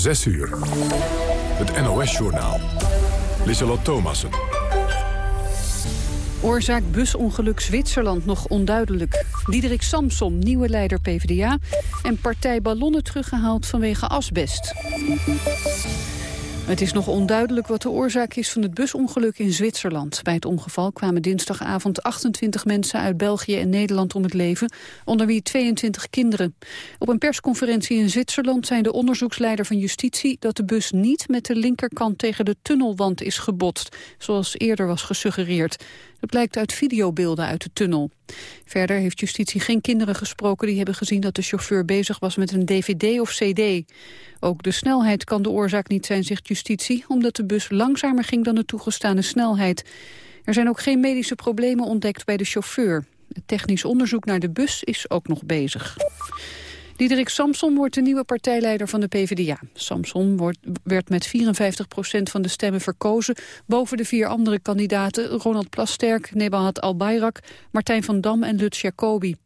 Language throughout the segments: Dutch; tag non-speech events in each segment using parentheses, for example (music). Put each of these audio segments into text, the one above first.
6 uur. Het NOS-journaal. Lissalot Thomassen. Oorzaak busongeluk Zwitserland nog onduidelijk. Diederik Samsom, nieuwe leider PvdA. En partij ballonnen teruggehaald vanwege asbest. Het is nog onduidelijk wat de oorzaak is van het busongeluk in Zwitserland. Bij het ongeval kwamen dinsdagavond 28 mensen uit België en Nederland om het leven, onder wie 22 kinderen. Op een persconferentie in Zwitserland zei de onderzoeksleider van justitie dat de bus niet met de linkerkant tegen de tunnelwand is gebotst, zoals eerder was gesuggereerd. Dat blijkt uit videobeelden uit de tunnel. Verder heeft justitie geen kinderen gesproken die hebben gezien dat de chauffeur bezig was met een dvd of cd. Ook de snelheid kan de oorzaak niet zijn, zegt justitie, omdat de bus langzamer ging dan de toegestane snelheid. Er zijn ook geen medische problemen ontdekt bij de chauffeur. Het technisch onderzoek naar de bus is ook nog bezig. Diederik Samson wordt de nieuwe partijleider van de PvdA. Samson wordt, werd met 54 procent van de stemmen verkozen... boven de vier andere kandidaten Ronald Plasterk, Nebahat Al-Bayrak... Martijn van Dam en Lutz Jacobi.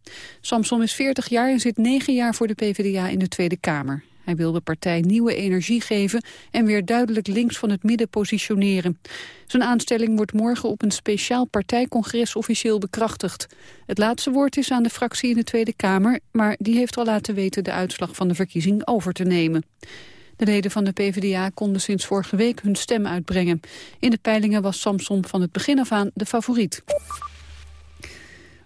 Samson is 40 jaar en zit 9 jaar voor de PvdA in de Tweede Kamer. Hij wil de partij nieuwe energie geven en weer duidelijk links van het midden positioneren. Zijn aanstelling wordt morgen op een speciaal partijcongres officieel bekrachtigd. Het laatste woord is aan de fractie in de Tweede Kamer, maar die heeft al laten weten de uitslag van de verkiezing over te nemen. De leden van de PvdA konden sinds vorige week hun stem uitbrengen. In de peilingen was Samson van het begin af aan de favoriet.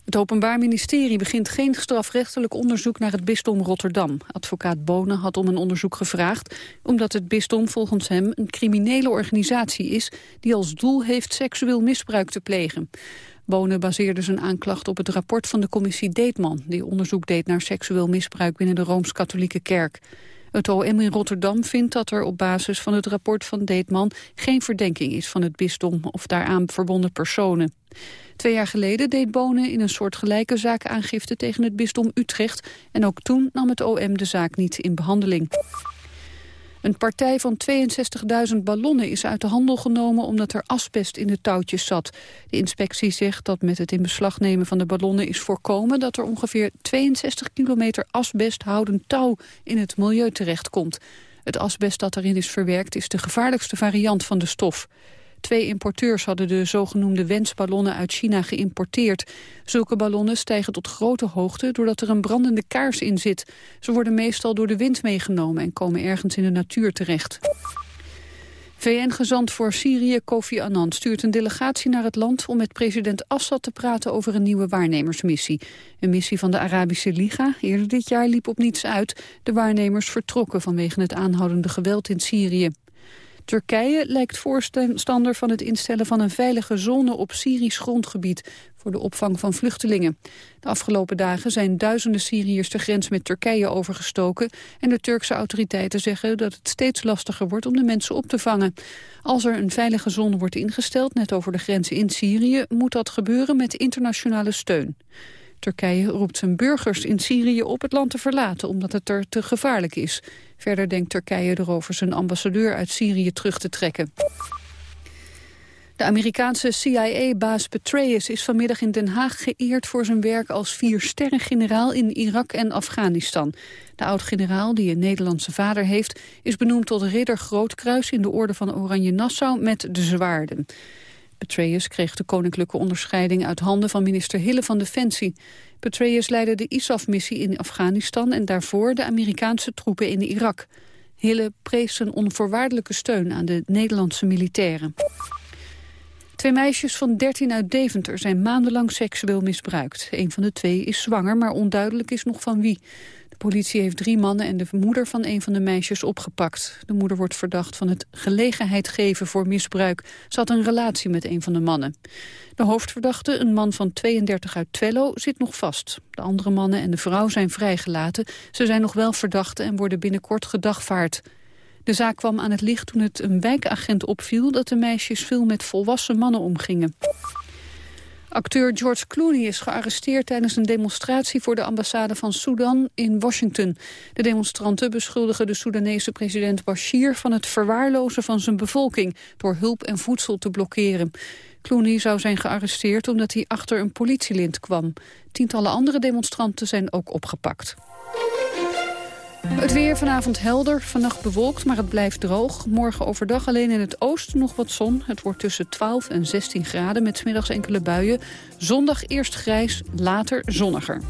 Het Openbaar Ministerie begint geen strafrechtelijk onderzoek naar het bisdom Rotterdam. Advocaat Bonen had om een onderzoek gevraagd... omdat het bisdom volgens hem een criminele organisatie is... die als doel heeft seksueel misbruik te plegen. Bonen baseerde zijn aanklacht op het rapport van de commissie Deetman... die onderzoek deed naar seksueel misbruik binnen de Rooms-Katholieke Kerk. Het OM in Rotterdam vindt dat er op basis van het rapport van Deetman... geen verdenking is van het bisdom of daaraan verbonden personen. Twee jaar geleden deed Bonen in een soort gelijke zaak aangifte tegen het bisdom Utrecht. En ook toen nam het OM de zaak niet in behandeling. Een partij van 62.000 ballonnen is uit de handel genomen omdat er asbest in de touwtjes zat. De inspectie zegt dat met het in beslag nemen van de ballonnen is voorkomen dat er ongeveer 62 kilometer asbesthoudend touw in het milieu terechtkomt. Het asbest dat erin is verwerkt is de gevaarlijkste variant van de stof. Twee importeurs hadden de zogenoemde wensballonnen uit China geïmporteerd. Zulke ballonnen stijgen tot grote hoogte doordat er een brandende kaars in zit. Ze worden meestal door de wind meegenomen en komen ergens in de natuur terecht. VN-gezant voor Syrië Kofi Annan stuurt een delegatie naar het land om met president Assad te praten over een nieuwe waarnemersmissie. Een missie van de Arabische Liga eerder dit jaar liep op niets uit. De waarnemers vertrokken vanwege het aanhoudende geweld in Syrië. Turkije lijkt voorstander van het instellen van een veilige zone op Syrisch grondgebied voor de opvang van vluchtelingen. De afgelopen dagen zijn duizenden Syriërs de grens met Turkije overgestoken en de Turkse autoriteiten zeggen dat het steeds lastiger wordt om de mensen op te vangen. Als er een veilige zone wordt ingesteld, net over de grenzen in Syrië, moet dat gebeuren met internationale steun. Turkije roept zijn burgers in Syrië op het land te verlaten omdat het er te gevaarlijk is. Verder denkt Turkije erover zijn ambassadeur uit Syrië terug te trekken. De Amerikaanse CIA-baas Petraeus is vanmiddag in Den Haag geëerd voor zijn werk als vier-sterren-generaal in Irak en Afghanistan. De oud-generaal, die een Nederlandse vader heeft, is benoemd tot ridder Grootkruis in de orde van Oranje Nassau met de zwaarden. Petraeus kreeg de koninklijke onderscheiding uit handen van minister Hille van Defensie. Petraeus leidde de ISAF-missie in Afghanistan en daarvoor de Amerikaanse troepen in Irak. Hille prees zijn onvoorwaardelijke steun aan de Nederlandse militairen. Twee meisjes van 13 uit Deventer zijn maandenlang seksueel misbruikt. Een van de twee is zwanger, maar onduidelijk is nog van wie politie heeft drie mannen en de moeder van een van de meisjes opgepakt. De moeder wordt verdacht van het gelegenheid geven voor misbruik. Ze had een relatie met een van de mannen. De hoofdverdachte, een man van 32 uit Twello, zit nog vast. De andere mannen en de vrouw zijn vrijgelaten. Ze zijn nog wel verdachten en worden binnenkort gedagvaard. De zaak kwam aan het licht toen het een wijkagent opviel... dat de meisjes veel met volwassen mannen omgingen. Acteur George Clooney is gearresteerd tijdens een demonstratie voor de ambassade van Sudan in Washington. De demonstranten beschuldigen de Soedanese president Bashir van het verwaarlozen van zijn bevolking door hulp en voedsel te blokkeren. Clooney zou zijn gearresteerd omdat hij achter een politielint kwam. Tientallen andere demonstranten zijn ook opgepakt. Het weer vanavond helder, vannacht bewolkt, maar het blijft droog. Morgen overdag alleen in het oosten nog wat zon. Het wordt tussen 12 en 16 graden met smiddags enkele buien. Zondag eerst grijs, later zonniger.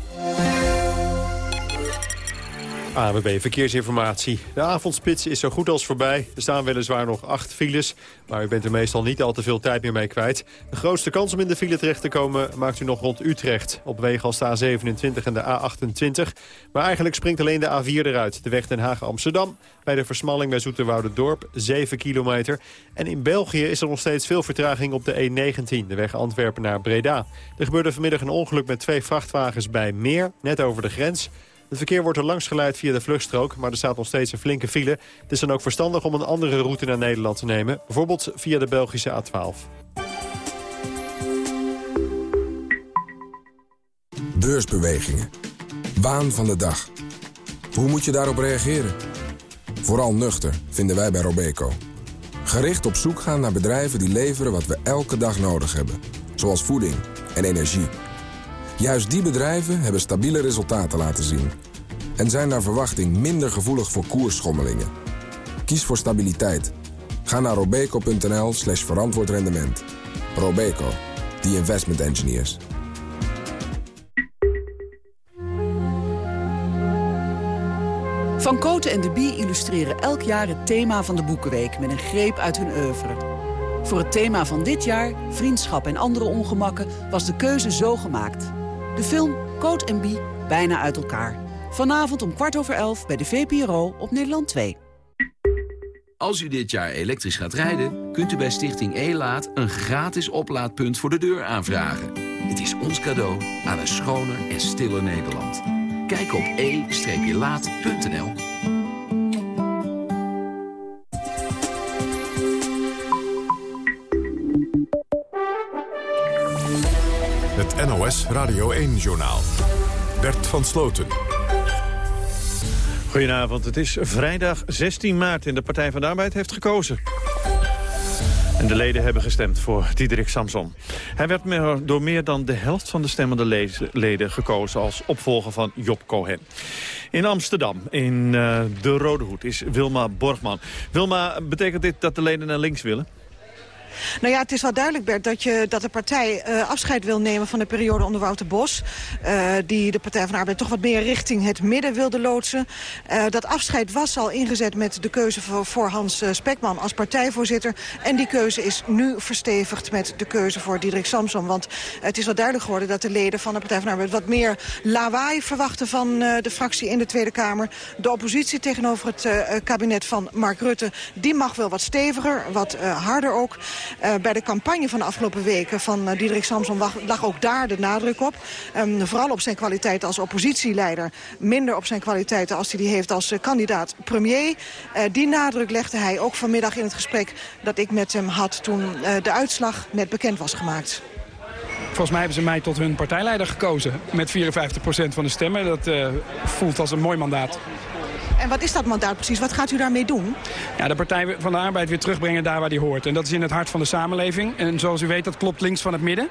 AWB Verkeersinformatie. De avondspits is zo goed als voorbij. Er staan weliswaar nog acht files, maar u bent er meestal niet al te veel tijd meer mee kwijt. De grootste kans om in de file terecht te komen maakt u nog rond Utrecht. Op wegen als de A27 en de A28. Maar eigenlijk springt alleen de A4 eruit. De weg Den Haag-Amsterdam. Bij de versmalling bij Dorp 7 kilometer. En in België is er nog steeds veel vertraging op de E19. De weg Antwerpen naar Breda. Er gebeurde vanmiddag een ongeluk met twee vrachtwagens bij Meer, net over de grens. Het verkeer wordt er langs geleid via de vluchtstrook, maar er staat nog steeds een flinke file. Het is dan ook verstandig om een andere route naar Nederland te nemen. Bijvoorbeeld via de Belgische A12. Beursbewegingen. Waan van de dag. Hoe moet je daarop reageren? Vooral nuchter, vinden wij bij Robeco. Gericht op zoek gaan naar bedrijven die leveren wat we elke dag nodig hebben. Zoals voeding en energie. Juist die bedrijven hebben stabiele resultaten laten zien. En zijn naar verwachting minder gevoelig voor koersschommelingen. Kies voor stabiliteit. Ga naar robeco.nl slash verantwoord. Robeco, the investment engineers. Van Koten en de Bie illustreren elk jaar het thema van de Boekenweek... met een greep uit hun oeuvre. Voor het thema van dit jaar, vriendschap en andere ongemakken... was de keuze zo gemaakt... De film Code Bie bijna uit elkaar. Vanavond om kwart over elf bij de VPRO op Nederland 2. Als u dit jaar elektrisch gaat rijden, kunt u bij Stichting E-Laat... een gratis oplaadpunt voor de deur aanvragen. Het is ons cadeau aan een schoner en stiller Nederland. Kijk op e-laat.nl. NOS Radio 1-journaal. Bert van Sloten. Goedenavond, het is vrijdag 16 maart en de Partij van de Arbeid heeft gekozen. En de leden hebben gestemd voor Diederik Samson. Hij werd door meer dan de helft van de stemmende leden gekozen als opvolger van Job Cohen. In Amsterdam, in uh, de Rode Hoed, is Wilma Borgman. Wilma, betekent dit dat de leden naar links willen? Nou ja, het is wel duidelijk, Bert, dat, je, dat de partij uh, afscheid wil nemen van de periode onder Wouter Bos. Uh, die de Partij van de Arbeid toch wat meer richting het midden wilde loodsen. Uh, dat afscheid was al ingezet met de keuze voor, Hans Spekman als partijvoorzitter. En die keuze is nu verstevigd met de keuze voor Diederik Samson. Want het is wel duidelijk geworden dat de leden van de Partij van de Arbeid... wat meer lawaai verwachten van de fractie in de Tweede Kamer. De oppositie tegenover het kabinet van Mark Rutte... die mag wel wat steviger, wat harder ook. Uh, bij de campagne van de afgelopen weken van uh, Diederik Samson lag, ook daar de nadruk op. Um, vooral op zijn kwaliteit als oppositieleider. Minder op zijn kwaliteiten als hij die heeft als uh, kandidaat premier. die nadruk legde hij ook vanmiddag in het gesprek dat ik met hem had toen de uitslag net bekend was gemaakt. Volgens mij hebben ze mij tot hun partijleider gekozen. Met 54% van de stemmen. Dat voelt als een mooi mandaat. En wat is dat mandaat precies? Wat gaat u daarmee doen? Ja, de Partij van de Arbeid weer terugbrengen daar waar die hoort. En dat is in het hart van de samenleving. En zoals u weet, dat klopt links van het midden.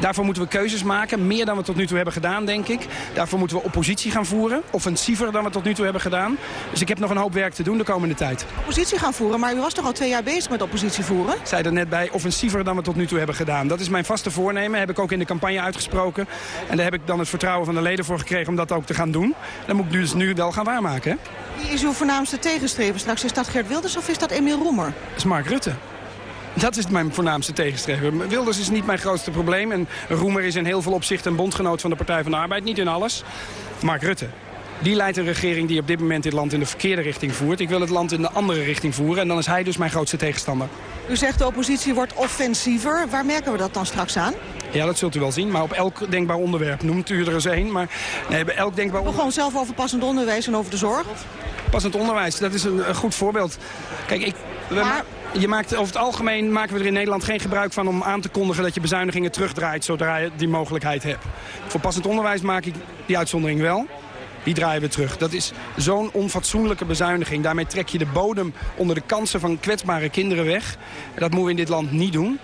Daarvoor moeten we keuzes maken. Meer dan we tot nu toe hebben gedaan, denk ik. Daarvoor moeten we oppositie gaan voeren. Offensiever dan we tot nu toe hebben gedaan. Dus ik heb nog een hoop werk te doen de komende tijd. Oppositie gaan voeren? Maar u was toch al twee jaar bezig met oppositie voeren? Ik zei er net bij, offensiever dan we tot nu toe hebben gedaan. Dat is mijn vaste voornemen. Heb ik ook in de campagne uitgesproken. En daar heb ik dan het vertrouwen van de leden voor gekregen om dat ook te gaan doen. Dat moet ik dus nu wel gaan waarmaken. Hè? Wie is uw voornaamste tegenstrever straks? Is dat Gert Wilders of is dat Emiel Roemer? Dat is Mark Rutte. Dat is mijn voornaamste tegenstrever. Wilders is niet mijn grootste probleem. En Roemer is in heel veel opzichten een bondgenoot van de Partij van de Arbeid. Niet in alles. Mark Rutte. Die leidt een regering die op dit moment dit land in de verkeerde richting voert. Ik wil het land in de andere richting voeren. En dan is hij dus mijn grootste tegenstander. U zegt de oppositie wordt offensiever. Waar merken we dat dan straks aan? Ja, dat zult u wel zien. Maar op elk denkbaar onderwerp noemt u er eens één. Maar nee, bij elk denkbaar onderwerp... Gewoon zelf over passend onderwijs en over de zorg? Passend onderwijs, dat is een, een goed voorbeeld. Kijk, ik... Maar... Je maakt, over het algemeen maken we er in Nederland geen gebruik van om aan te kondigen dat je bezuinigingen terugdraait zodra je die mogelijkheid hebt. Voor passend onderwijs maak ik die uitzondering wel die draaien we terug. Dat is zo'n onfatsoenlijke bezuiniging. Daarmee trek je de bodem onder de kansen van kwetsbare kinderen weg. Dat moeten we in dit land niet doen.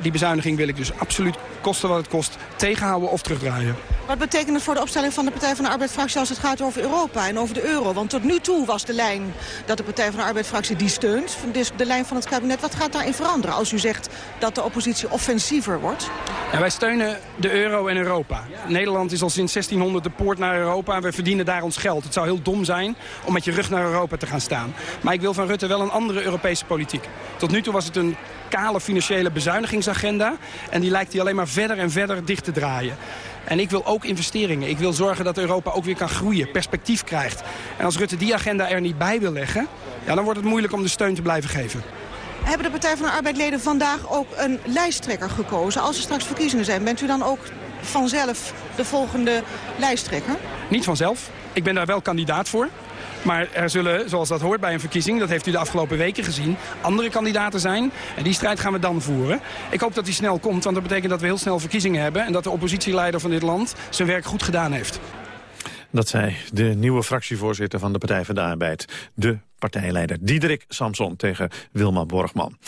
Die bezuiniging wil ik dus absoluut, kosten wat het kost, tegenhouden of terugdraaien. Wat betekent het voor de opstelling van de Partij van de Arbeid-fractie als het gaat over Europa en over de euro? Want tot nu toe was de lijn dat de Partij van de Arbeid-fractie die steunt. Dus de lijn van het kabinet. Wat gaat daarin veranderen als u zegt dat de oppositie offensiever wordt? En wij steunen de euro en Europa. Nederland is al sinds 1600 de poort naar Europa en we verdienen daar ons geld. Het zou heel dom zijn om met je rug naar Europa te gaan staan. Maar ik wil van Rutte wel een andere Europese politiek. Tot nu toe was het een kale financiële bezuinigingsagenda. En die lijkt hij alleen maar verder en verder dicht te draaien. En ik wil ook investeringen. Ik wil zorgen dat Europa ook weer kan groeien, perspectief krijgt. En als Rutte die agenda er niet bij wil leggen... Ja, dan wordt het moeilijk om de steun te blijven geven. Hebben de Partij van de Arbeidleden vandaag ook een lijsttrekker gekozen? Als er straks verkiezingen zijn, bent u dan ook vanzelf de volgende lijsttrekker? Niet vanzelf. Ik ben daar wel kandidaat voor. Maar er zullen, zoals dat hoort bij een verkiezing, dat heeft u de afgelopen weken gezien, andere kandidaten zijn. En die strijd gaan we dan voeren. Ik hoop dat die snel komt, want dat betekent dat we heel snel verkiezingen hebben. En dat de oppositieleider van dit land zijn werk goed gedaan heeft. Dat zei de nieuwe fractievoorzitter van de Partij van de Arbeid. De partijleider Diederik Samson tegen Wilma Borgman.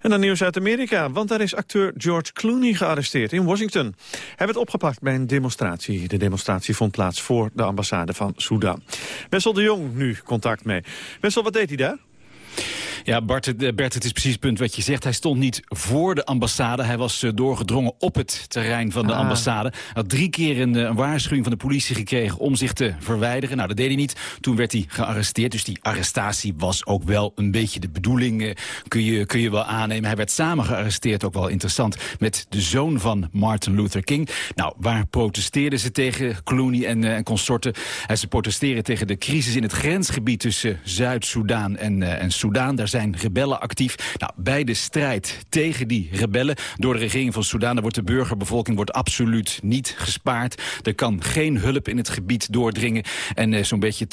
En dan nieuws uit Amerika, want daar is acteur George Clooney gearresteerd in Washington. Hij werd opgepakt bij een demonstratie. De demonstratie vond plaats voor de ambassade van Sudan. Wessel de Jong nu contact mee. Wessel, wat deed hij daar? Ja, Bart, eh, Bert, het is precies het punt wat je zegt. Hij stond niet voor de ambassade. Hij was eh, doorgedrongen op het terrein van de ah. ambassade. Hij had drie keer een, eh, een, waarschuwing van de politie gekregen om zich te verwijderen. Nou, dat deed hij niet. Toen werd hij gearresteerd. Dus die arrestatie was ook wel een beetje de bedoeling. kun, je, kun je wel aannemen. Hij werd samen gearresteerd, ook wel interessant, met de zoon van Martin Luther King. Nou, waar protesteerden ze tegen Clooney en, en consorten? ze protesteren tegen de crisis in het grensgebied tussen Zuid-Soedan en, en Soedan. Daar zijn rebellen actief. Nou, bij de strijd tegen die rebellen door de regering van Soedan... wordt de burgerbevolking wordt absoluut niet gespaard. Er kan geen hulp in het gebied doordringen. En eh, zo'n beetje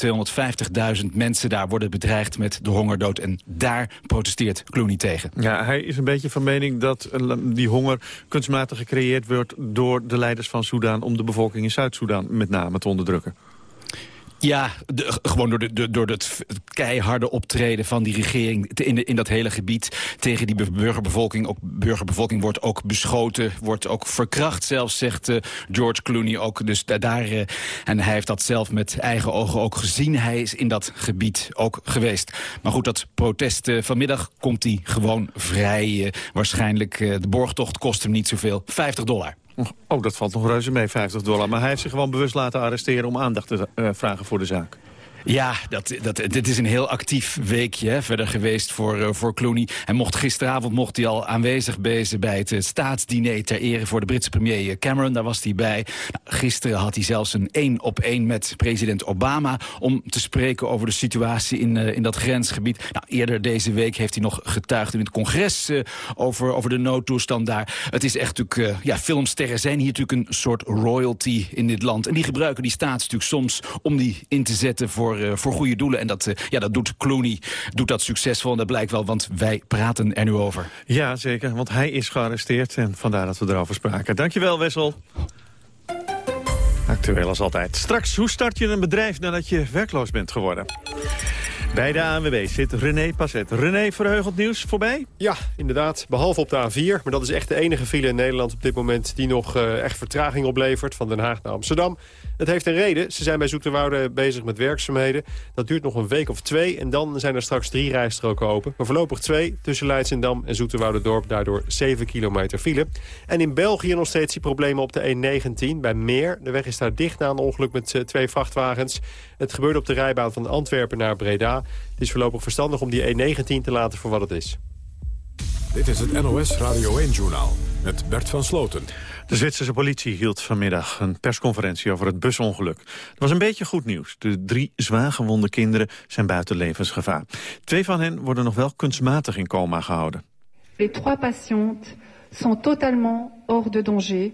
250.000 mensen daar worden bedreigd met de hongerdood. En daar protesteert Clooney tegen. Ja, hij is een beetje van mening dat eh, die honger kunstmatig gecreëerd wordt... door de leiders van Soedan om de bevolking in Zuid-Soedan met name te onderdrukken. Ja, gewoon door, de, door het keiharde optreden van die regering in, in dat hele gebied. Tegen die burgerbevolking. Ook burgerbevolking wordt ook beschoten, wordt ook verkracht zelfs, zegt uh, George Clooney ook. Dus daar, uh, en hij heeft dat zelf met eigen ogen ook gezien. Hij is in dat gebied ook geweest. Maar goed, dat protest uh, vanmiddag komt hij gewoon vrij. waarschijnlijk, de borgtocht kost hem niet zoveel. 50 dollar. Oh, dat valt nog reuze mee, 50 dollar. Maar hij heeft zich gewoon bewust laten arresteren om aandacht te uh, vragen voor de zaak. Ja, dat, dat, dit is een heel actief weekje verder geweest voor, uh, voor Clooney. En mocht gisteravond mocht hij al aanwezig bezig bij het uh, staatsdiner ter ere voor de Britse premier Cameron. Daar was hij bij. Nou, gisteren had hij zelfs een één op één met president Obama om te spreken over de situatie in, in dat grensgebied. Nou, eerder deze week heeft hij nog getuigd in het congres over, over de noodtoestand daar. Het is echt natuurlijk, ja, filmsterren zijn hier natuurlijk een soort royalty in dit land. En die gebruiken die staats natuurlijk soms om die in te zetten voor voor, uh, voor goede doelen. En dat, uh, ja, dat doet Clooney doet dat succesvol. En dat blijkt wel, want wij praten er nu over. Ja, zeker. Want hij is gearresteerd. En vandaar dat we erover spraken. Dankjewel, Wessel. Actueel als altijd. Straks, hoe start je een bedrijf nadat je werkloos bent geworden? Bij de ANWB zit René Passet. René, verheugend nieuws voorbij? Ja, inderdaad. Behalve op de A4. Maar dat is echt de enige file in Nederland op dit moment... die nog uh, echt vertraging oplevert van Den Haag naar Amsterdam. Het heeft een reden. Ze zijn bij Zoeterwoude bezig met werkzaamheden. Dat duurt nog een week of twee. En dan zijn er straks drie rijstroken open. Maar voorlopig twee tussen Leidsendam en Zoeterwoude-dorp. Daardoor 7 kilometer file. En in België nog steeds die problemen op de E19 bij Meer. De weg is daar dicht na een ongeluk met uh, twee vrachtwagens. Het gebeurde op de rijbaan van Antwerpen naar Breda. Het is voorlopig verstandig om die E19 te laten voor wat het is. Dit is het NOS Radio 1-journaal met Bert van Sloten. De Zwitserse politie hield vanmiddag een persconferentie over het busongeluk. Het was een beetje goed nieuws. De drie zwaargewonde kinderen zijn buiten levensgevaar. Twee van hen worden nog wel kunstmatig in coma gehouden. Les trois patiënten sont totalement hors de danger.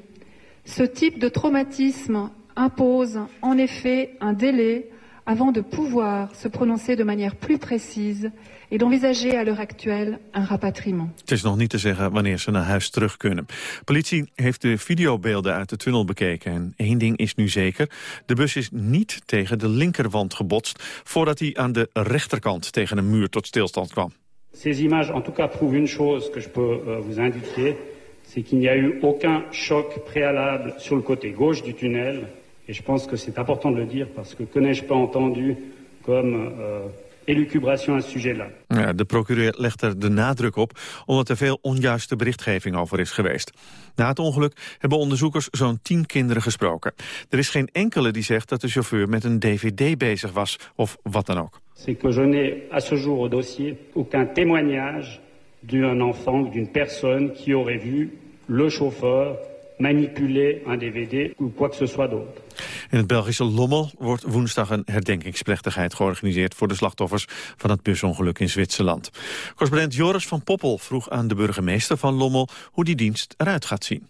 Ce type de traumatisme impose en effet un délai avant de pouvoir se prononcer de manière plus précise et d'envisager à l'heure actuelle un rapatriement. Het is nog niet te zeggen wanneer ze naar huis terug kunnen. Politie heeft de videobeelden uit de tunnel bekeken en één ding is nu zeker. De bus is niet tegen de linkerwand gebotst voordat hij aan de rechterkant tegen een muur tot stilstand kwam. Ces images en tout cas prouvent une chose que je peux euh, vous indiquer c'est qu'il n'y a eu aucun choc préalable sur le côté gauche du tunnel. Et je pense que c'est important de le dire parce que que n'ai-je pas entendu comme euh, elucubration à ce sujet-là. Ja, de procureur legt er de nadruk op omdat er veel onjuiste berichtgeving over is geweest. Na het ongeluk hebben onderzoekers zo'n tien kinderen gesproken. Er is geen enkele die zegt dat de chauffeur met een dvd bezig was of wat dan ook. C'est que je n'ai à ce jour au dossier aucun témoignage d'un enfant ou d'une personne qui aurait vu le chauffeur manipuler un dvd ou quoi que ce soit d'autre. In het Belgische Lommel wordt woensdag een herdenkingsplechtigheid georganiseerd voor de slachtoffers van het busongeluk in Zwitserland. Correspondent Joris van Poppel vroeg aan de burgemeester van Lommel hoe die dienst eruit gaat zien.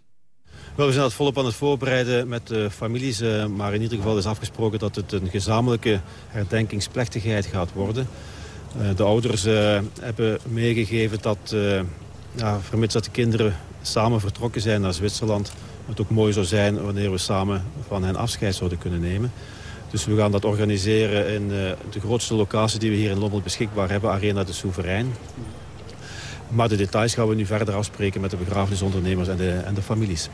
Wel, we zijn het volop aan het voorbereiden met de families. Eh, maar in ieder geval is afgesproken dat het een gezamenlijke herdenkingsplechtigheid gaat worden. Uh, de ouders hebben meegegeven dat, ja, vermits dat de kinderen samen vertrokken zijn naar Zwitserland... het ook mooi zou zijn wanneer we samen van hen afscheid zouden kunnen nemen. Dus we gaan dat organiseren in de grootste locatie die we hier in Lommel beschikbaar hebben, Arena de Soeverein. Maar de details gaan we nu verder afspreken met de begrafenisondernemers en de, en de families.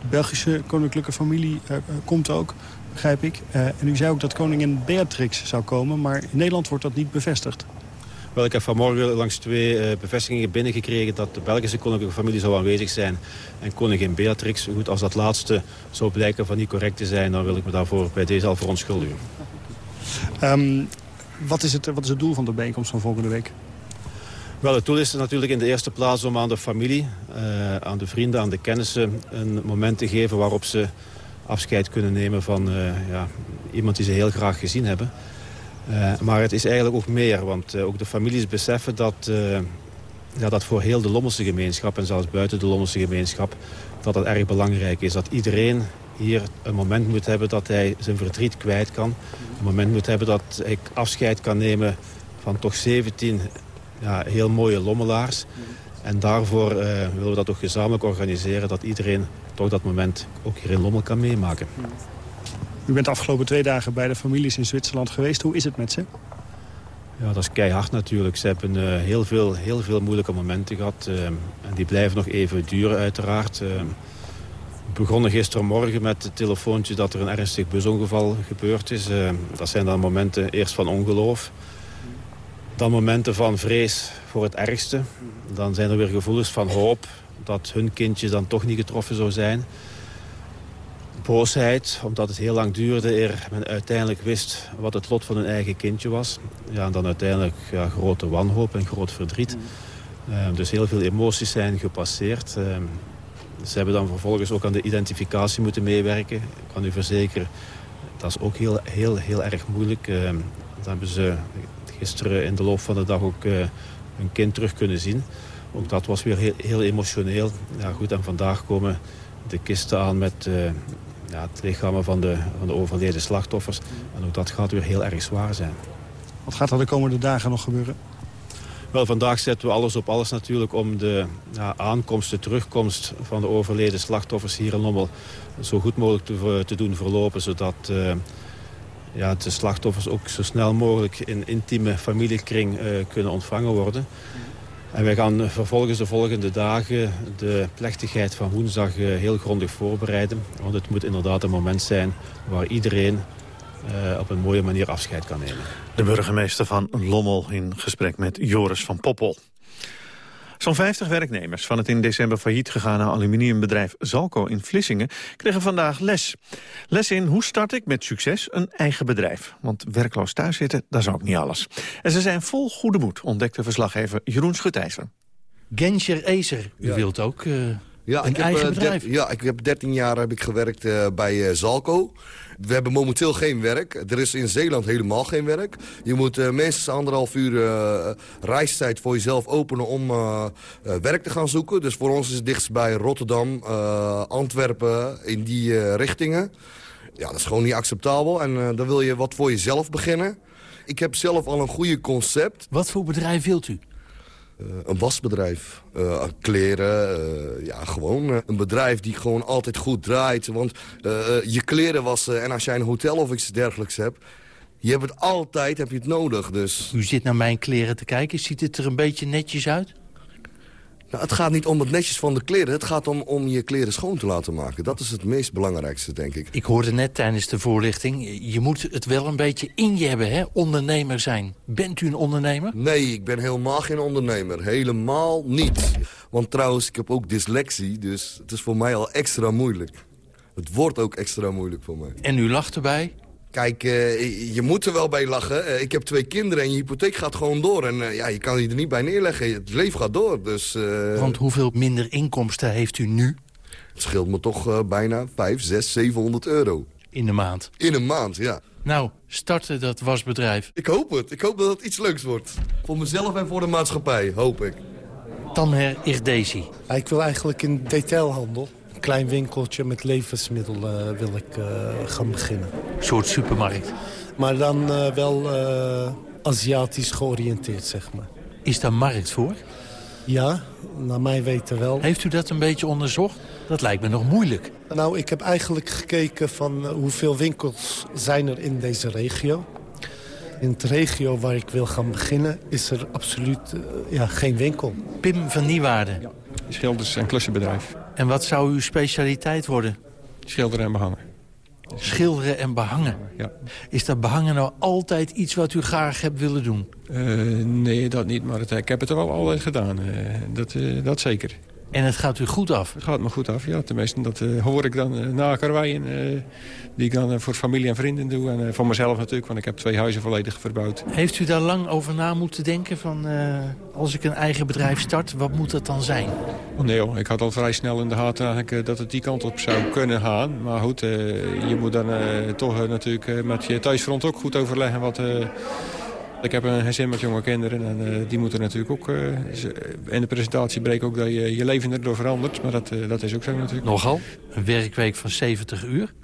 De Belgische koninklijke familie uh, komt ook, begrijp ik. En u zei ook dat koningin Beatrix zou komen, maar in Nederland wordt dat niet bevestigd. Wel, ik heb vanmorgen langs twee uh, bevestigingen binnengekregen... dat de Belgische koninklijke familie zou aanwezig zijn en koningin Beatrix. Goed, als dat laatste zou blijken van niet correct te zijn... dan wil ik me daarvoor bij deze al verontschuldigen. Um, wat, is het, wat is het doel van de bijeenkomst van volgende week? Wel, het doel is natuurlijk in de eerste plaats om aan de familie, uh, aan de vrienden, aan de kennissen... een moment te geven waarop ze afscheid kunnen nemen van uh, ja, iemand die ze heel graag gezien hebben. Uh, maar het is eigenlijk ook meer, want ook de families beseffen dat, ja, dat voor heel de Lommelse gemeenschap... en zelfs buiten de Lommelse gemeenschap, dat het erg belangrijk is. Dat iedereen hier een moment moet hebben dat hij zijn verdriet kwijt kan. Een moment moet hebben dat hij afscheid kan nemen van toch 17 ja, heel mooie lommelaars. En daarvoor willen we dat ook gezamenlijk organiseren... dat iedereen toch dat moment ook hier in Lommel kan meemaken. U bent de afgelopen twee dagen bij de families in Zwitserland geweest. Hoe is het met ze? Ja, dat is keihard natuurlijk. Ze hebben uh, heel, veel, heel veel moeilijke momenten gehad. Uh, en die blijven nog even duren uiteraard. we begonnen gistermorgen met het telefoontje dat er een ernstig busongeval gebeurd is. dat zijn dan momenten eerst van ongeloof... Dan momenten van vrees voor het ergste. Dan zijn er weer gevoelens van hoop dat hun kindje dan toch niet getroffen zou zijn. Boosheid, omdat het heel lang duurde eer men uiteindelijk wist wat het lot van hun eigen kindje was. Ja, en dan uiteindelijk ja, grote wanhoop en groot verdriet. Uh, dus heel veel emoties zijn gepasseerd. Uh, ze hebben dan vervolgens ook aan de identificatie moeten meewerken. Ik kan u verzekeren, dat is ook heel, heel, heel erg moeilijk. Uh, dan hebben ze gisteren in de loop van de dag ook een kind terug kunnen zien. Ook dat was weer heel, heel emotioneel. Ja, goed, en vandaag komen de kisten aan met uh, ja, het lichamen van de, van de overleden slachtoffers. En ook dat gaat weer heel erg zwaar zijn. Wat gaat er de komende dagen nog gebeuren? Wel, vandaag zetten we alles op alles natuurlijk om de ja, aankomst, de terugkomst van de overleden slachtoffers hier in Lommel zo goed mogelijk te, te doen verlopen. Zodat uh, ja, de slachtoffers ook zo snel mogelijk in intieme familiekring uh, kunnen ontvangen worden. En wij gaan vervolgens de volgende dagen de plechtigheid van woensdag uh, heel grondig voorbereiden. Want het moet inderdaad een moment zijn waar iedereen uh, op een mooie manier afscheid kan nemen. De burgemeester van Lommel in gesprek met Joris van Poppel. Zo'n 50 werknemers van het in december failliet gegaane aluminiumbedrijf Zalco in Vlissingen kregen vandaag les. Les in hoe start ik met succes een eigen bedrijf. Want werkloos thuiszitten, dat is ook niet alles. En ze zijn vol goede moed, ontdekte verslaggever Jeroen Schutijzer. Genscher Ezer, u wilt ook... Uh... Ja, een ik eigen heb, bedrijf? ja, ik heb 13 jaar heb ik gewerkt uh, bij uh, Zalco. We hebben momenteel geen werk. Er is in Zeeland helemaal geen werk. Je moet uh, minstens anderhalf uur reistijd voor jezelf openen om werk te gaan zoeken. Dus voor ons is het dichtst bij Rotterdam, Antwerpen, in die richtingen. Ja, dat is gewoon niet acceptabel. En dan wil je wat voor jezelf beginnen. Ik heb zelf al een goede concept. Wat voor bedrijf wilt u? Uh, een wasbedrijf, uh, kleren, uh, ja, gewoon een bedrijf die gewoon altijd goed draait. Want je kleren wassen en als jij een hotel of iets dergelijks hebt... je hebt het altijd, heb je het nodig, dus... U zit naar mijn kleren te kijken, ziet het er een beetje netjes uit? Nou, het gaat niet om het netjes van de kleren. Het gaat om, om je kleren schoon te laten maken. Dat is het meest belangrijkste, denk ik. Ik hoorde net tijdens de voorlichting... je moet het wel een beetje in je hebben, hè? Ondernemer zijn. Bent u een ondernemer? Nee, ik ben helemaal geen ondernemer. Helemaal niet. Want trouwens, ik heb ook dyslexie, dus het is voor mij al extra moeilijk. Het wordt ook extra moeilijk voor mij. En u lacht erbij? Kijk, uh, je moet er wel bij lachen. Uh, ik heb twee kinderen en je hypotheek gaat gewoon door. En uh, ja, je kan je er niet bij neerleggen. Het leven gaat door. Dus, Want hoeveel minder inkomsten heeft u nu? Het scheelt me toch bijna 5, 6, 700 euro. In de maand? In een maand, ja. Nou, starten dat wasbedrijf. Ik hoop het. Ik hoop dat het iets leuks wordt. Voor mezelf en voor de maatschappij, hoop ik. Tanher Irdesi. Ik wil eigenlijk in detailhandel een klein winkeltje met levensmiddelen wil ik uh, gaan beginnen. Een soort supermarkt? Maar dan uh, wel uh, Aziatisch georiënteerd, zeg maar. Is daar markt voor? Ja, naar mij weten wel. Heeft u dat een beetje onderzocht? Dat lijkt me nog moeilijk. Nou, ik heb eigenlijk gekeken van hoeveel winkels zijn er in deze regio. In het regio waar ik wil gaan beginnen is er absoluut ja, geen winkel. Pim van Nieuwaarden. Ja. Schilders- en klussenbedrijf. En wat zou uw specialiteit worden? Schilderen en behangen. Schilderen en behangen? Ja. Is dat behangen nou altijd iets wat u graag hebt willen doen? Uh, nee, dat niet, maar het, ik heb het er wel altijd gedaan. Uh, dat, uh, dat zeker. En het gaat u goed af? Het gaat me goed af, ja. Tenminste, dat hoor ik dan na karweien. die ik dan voor familie en vrienden doe. En voor mezelf natuurlijk, want ik heb twee huizen volledig verbouwd. Heeft u daar lang over na moeten denken? Van, als ik een eigen bedrijf start, wat moet dat dan zijn? Oh, nee hoor, ik had al vrij snel in de gaten eigenlijk, dat het die kant op zou kunnen gaan. Maar goed, je moet dan toch natuurlijk met je thuisfront ook goed overleggen... wat ik heb een gezin met jonge kinderen en uh, die moeten natuurlijk ook... Uh, in de presentatie breek ook dat je je leven erdoor verandert. Maar dat, uh, dat is ook zo natuurlijk. Nogal? Een werkweek van 70 uur?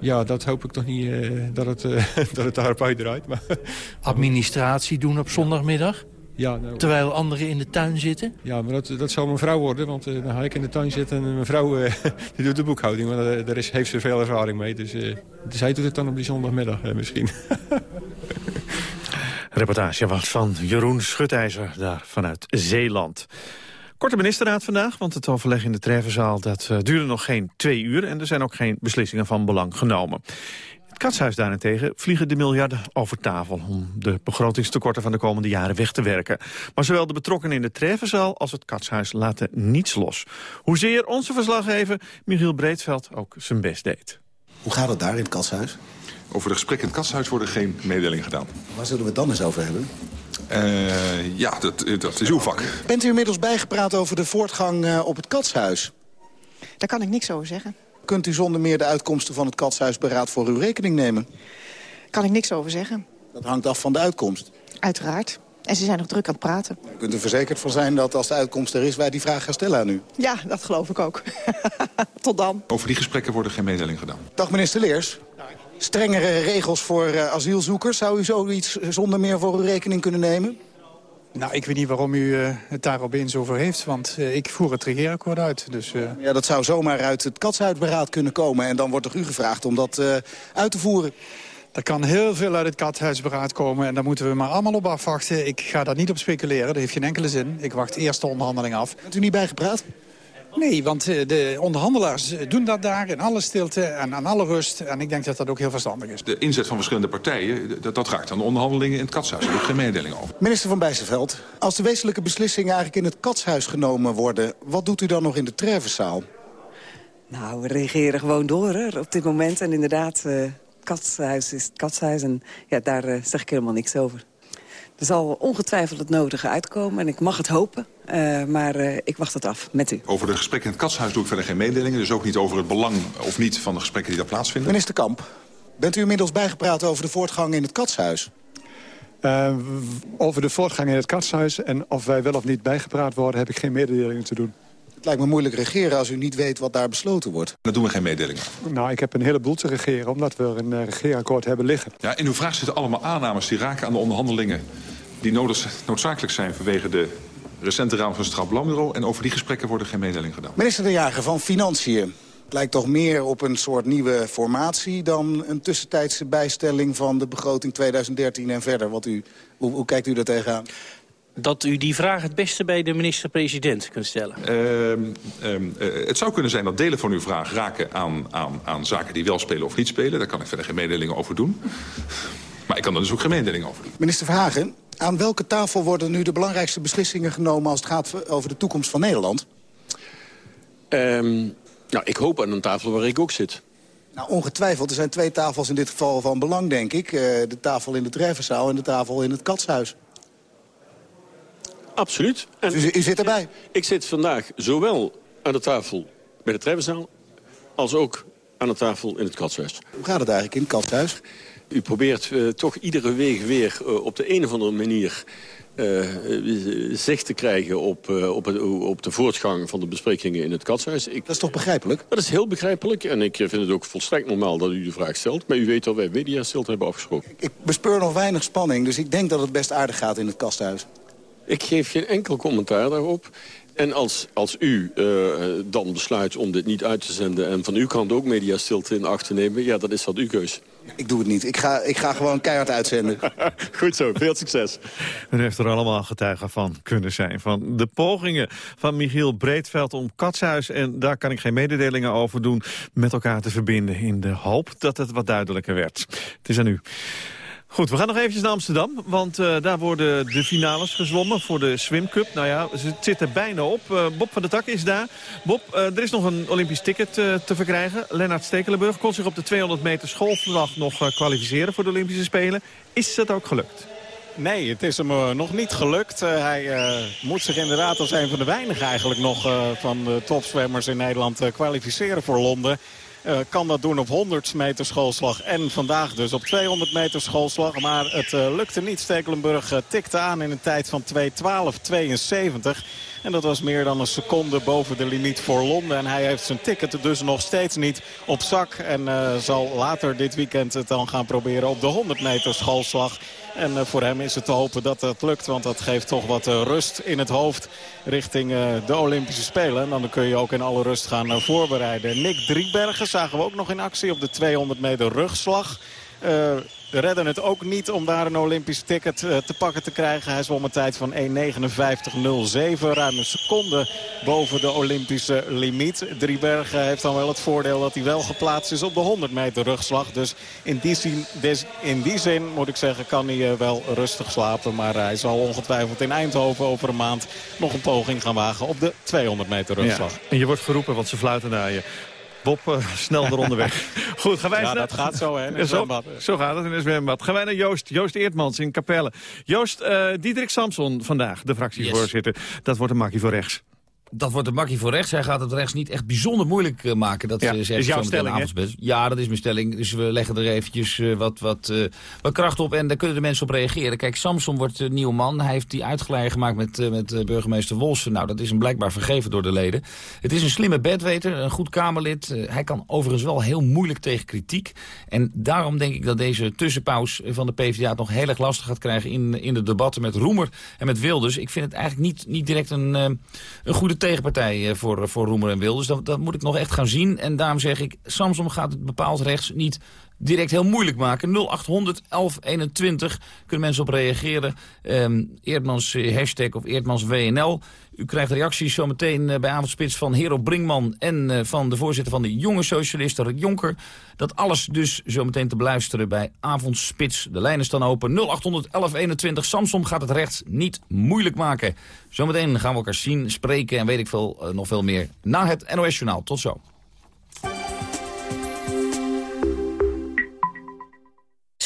Ja, dat hoop ik toch niet dat, het, (laughs) dat het daarop uitdraait. Maar (laughs) Administratie doen op zondagmiddag? Ja, nou, Terwijl anderen in de tuin zitten? Ja, maar dat, dat zal mijn vrouw worden, want uh, dan ga ik in de tuin zitten... en mijn vrouw uh, (laughs) die doet de boekhouding, want uh, daar is, heeft ze veel ervaring mee. Dus, zij doet het dan op die zondagmiddag misschien. Reportage was van Jeroen Schutijzer, daar vanuit Zeeland. Korte ministerraad vandaag, want het overleg in de Treffenzaal... dat uh, duurde nog geen twee uur en er zijn ook geen beslissingen van belang genomen. Het katshuis daarentegen vliegen de miljarden over tafel... om de begrotingstekorten van de komende jaren weg te werken. Maar zowel de betrokkenen in de Treffenzaal als het katshuis laten niets los. Hoezeer onze verslaggever Michiel Breedveld ook zijn best deed. Hoe gaat het daar in het katshuis? Over de gesprekken in het katshuis worden geen mededelingen gedaan. Waar zullen we het dan eens over hebben? Uh, ja, dat, dat is uw vak. Bent u inmiddels bijgepraat over de voortgang uh, op het katshuis? Daar kan ik niks over zeggen. Kunt u zonder meer de uitkomsten van het katshuisberaad voor uw rekening nemen? Kan ik niks over zeggen. Dat hangt af van de uitkomst? Uiteraard. En ze zijn nog druk aan het praten. U kunt er verzekerd van zijn dat als de uitkomst er is... wij die vraag gaan stellen aan u. Ja, dat geloof ik ook. (laughs) Tot dan. Over die gesprekken worden geen mededelingen gedaan. Dag minister Leers strengere regels voor uh, asielzoekers. Zou u zoiets zonder meer voor uw rekening kunnen nemen? Nou, ik weet niet waarom u uh, het daar opeens over heeft, want uh, ik voer het regeerakkoord uit. Dus, Ja, dat zou zomaar uit het katshuisberaad kunnen komen. En dan wordt toch u gevraagd om dat uit te voeren? Er kan heel veel uit het katshuisberaad komen en daar moeten we maar allemaal op afwachten. Ik ga daar niet op speculeren, dat heeft geen enkele zin. Ik wacht eerst de onderhandeling af. Bent u niet bijgepraat? Nee, want de onderhandelaars doen dat daar in alle stilte en aan alle rust. En ik denk dat dat ook heel verstandig is. De inzet van verschillende partijen, dat, dat raakt aan de onderhandelingen in het katshuis. Daar heb geen mededeling over. Minister van Bijsterveld, als de wezenlijke beslissingen eigenlijk in het katshuis genomen worden... wat doet u dan nog in de Trevenzaal? Nou, we reageren gewoon door hè, op dit moment. En inderdaad, uh, het katshuis is het katshuis. En ja, daar uh, zeg ik helemaal niks over. Er zal ongetwijfeld het nodige uitkomen en ik mag het hopen. Uh, maar uh, ik wacht het af met u. Over de gesprekken in het katshuis doe ik verder geen mededelingen. Dus ook niet over het belang of niet van de gesprekken die daar plaatsvinden. Minister Kamp, bent u inmiddels bijgepraat over de voortgang in het katshuis? Uh, over de voortgang in het katshuis en of wij wel of niet bijgepraat worden... heb ik geen mededelingen te doen. Het lijkt me moeilijk regeren als u niet weet wat daar besloten wordt. Dan doen we geen mededelingen. Nou, ik heb een heleboel te regeren, omdat we een uh, regeerakkoord hebben liggen. Ja, in uw vraag zitten allemaal aannames die raken aan de onderhandelingen... die nodig, noodzakelijk zijn vanwege de recente raam van Lamdro. En over die gesprekken worden geen mededelingen gedaan. Minister De Jager van Financiën. Het lijkt toch meer op een soort nieuwe formatie... dan een tussentijdse bijstelling van de begroting 2013 en verder. Wat u, hoe, hoe kijkt u daar tegenaan? Dat u die vraag het beste bij de minister-president kunt stellen? Ehm, ehm, eh, het zou kunnen zijn dat delen van uw vraag raken aan, aan, aan zaken die wel spelen of niet spelen. Daar kan ik verder geen mededelingen over doen. Maar ik kan er dus ook geen mededelingen over doen. Minister Verhagen, aan welke tafel worden nu de belangrijkste beslissingen genomen... als het gaat over de toekomst van Nederland? Ehm, nou, ik hoop aan een tafel waar ik ook zit. Nou, ongetwijfeld. Er zijn twee tafels in dit geval van belang, denk ik. Uh, de tafel in de treffenzaal en de tafel in het katshuis. Absoluut. En u, u, zit erbij? Ik zit vandaag zowel aan de tafel bij de treffenzaal... als ook aan de tafel in het katshuis. Hoe gaat het eigenlijk in het katshuis? U probeert uh, toch iedere week weer uh, op de een of andere manier... Uh, zicht te krijgen op, op, het, op de voortgang van de besprekingen in het katshuis. Ik, dat is toch begrijpelijk? Dat is heel begrijpelijk en ik vind het ook volstrekt normaal dat u de vraag stelt. Maar u weet dat wij media stilte hebben afgesproken. Ik bespeur nog weinig spanning, dus ik denk dat het best aardig gaat in het kasthuis. Ik geef geen enkel commentaar daarop. En als, als u uh, dan besluit om dit niet uit te zenden... en van uw kant ook mediastilte in acht te nemen... ja, dat is wat uw keus. Ik doe het niet. Ik ga, ik ga gewoon keihard uitzenden. (laughs) Goed zo. Veel succes. U heeft er allemaal getuigen van kunnen zijn. Van de pogingen van Michiel Breedveld om Katshuis... en daar kan ik geen mededelingen over doen... met elkaar te verbinden in de hoop dat het wat duidelijker werd. Het is aan u. Goed, we gaan nog eventjes naar Amsterdam, want uh, daar worden de finales gezwommen voor de Swim Cup. Nou ja, het zit er bijna op. Uh, Bob van der Tak is daar. Bob, uh, er is nog een Olympisch ticket te verkrijgen. Lennart Stekelenburg kon zich op de 200 meter schoolvlag nog kwalificeren voor de Olympische Spelen. Is het ook gelukt? Nee, het is hem nog niet gelukt. Hij moet zich inderdaad als een van de weinigen eigenlijk nog van de topzwemmers in Nederland kwalificeren voor Londen. Uh, kan dat doen op 100 meter schoolslag. En vandaag dus op 200 meter schoolslag. Maar het uh, lukte niet. Stekelenburg uh, tikte aan in een tijd van 2.12.72. En dat was meer dan een seconde boven de limiet voor Londen. En hij heeft zijn ticket dus nog steeds niet op zak. En zal later dit weekend het dan gaan proberen op de 100 meter schoolslag. En uh, voor hem is het te hopen dat dat lukt. Want dat geeft toch wat uh, rust in het hoofd richting de Olympische Spelen. En dan kun je ook in alle rust gaan voorbereiden. Nick Driebergen zagen we ook nog in actie op de 200 meter rugslag redden het ook niet om daar een Olympisch ticket uh, te pakken te krijgen. Hij zwom een tijd van 1.59.07. Ruim een seconde boven de Olympische limiet. Driebergen heeft dan wel het voordeel dat hij wel geplaatst is op de 100 meter rugslag. Dus in die zin, in die zin moet ik zeggen, kan hij uh, wel rustig slapen. Maar hij zal ongetwijfeld in Eindhoven over een maand nog een poging gaan wagen op de 200 meter rugslag. Ja, en je wordt geroepen, want ze fluiten naar je. Bob, uh, snel eronder weg. (laughs) Goed, gaan wij ja, snel... dat gaat zo, hè, in zo, zo, gaat het in het zwembad. Gaan wij naar Joost, Joost Eertmans in Capelle. Joost, uh, Diederik Samson vandaag, de fractievoorzitter. Yes. Dat wordt een makkie voor rechts. Dat wordt een makkie voor rechts. Hij gaat het rechts niet echt bijzonder moeilijk uh, maken. Dat ja, uh, is jouw stelling? Ja, dat is mijn stelling. Dus we leggen er eventjes uh, wat, wat, wat kracht op. En daar kunnen de mensen op reageren. Kijk, Samson wordt een nieuwe man. Hij heeft die uitgeleide gemaakt met, met burgemeester Wolsen. Nou, dat is hem blijkbaar vergeven door de leden. Het is een slimme bedweter, een goed Kamerlid. hij kan overigens wel heel moeilijk tegen kritiek. En daarom denk ik dat deze tussenpaus van de PvdA het nog heel erg lastig gaat krijgen... in, in de debatten met Roemer en met Wilders. Ik vind het eigenlijk niet, niet direct een, een goede tegenpartij voor, voor Roemer en Wilders. Dat, dat moet ik nog echt gaan zien. En daarom zeg ik, Samsom gaat het bepaald rechts niet direct heel moeilijk maken. 0800 1121 kunnen mensen op reageren. Um, Eerdmans hashtag of Eerdmans WNL. U krijgt reacties zometeen uh, bij Avondspits van Hero Brinkman... en uh, van de voorzitter van de jonge socialisten, Rick Jonker. Dat alles dus zometeen te beluisteren bij Avondspits. De lijnen staan open. 0800 1121. Samsom gaat het rechts niet moeilijk maken. Zometeen gaan we elkaar zien, spreken en weet ik veel, nog veel meer... na het NOS Journaal. Tot zo.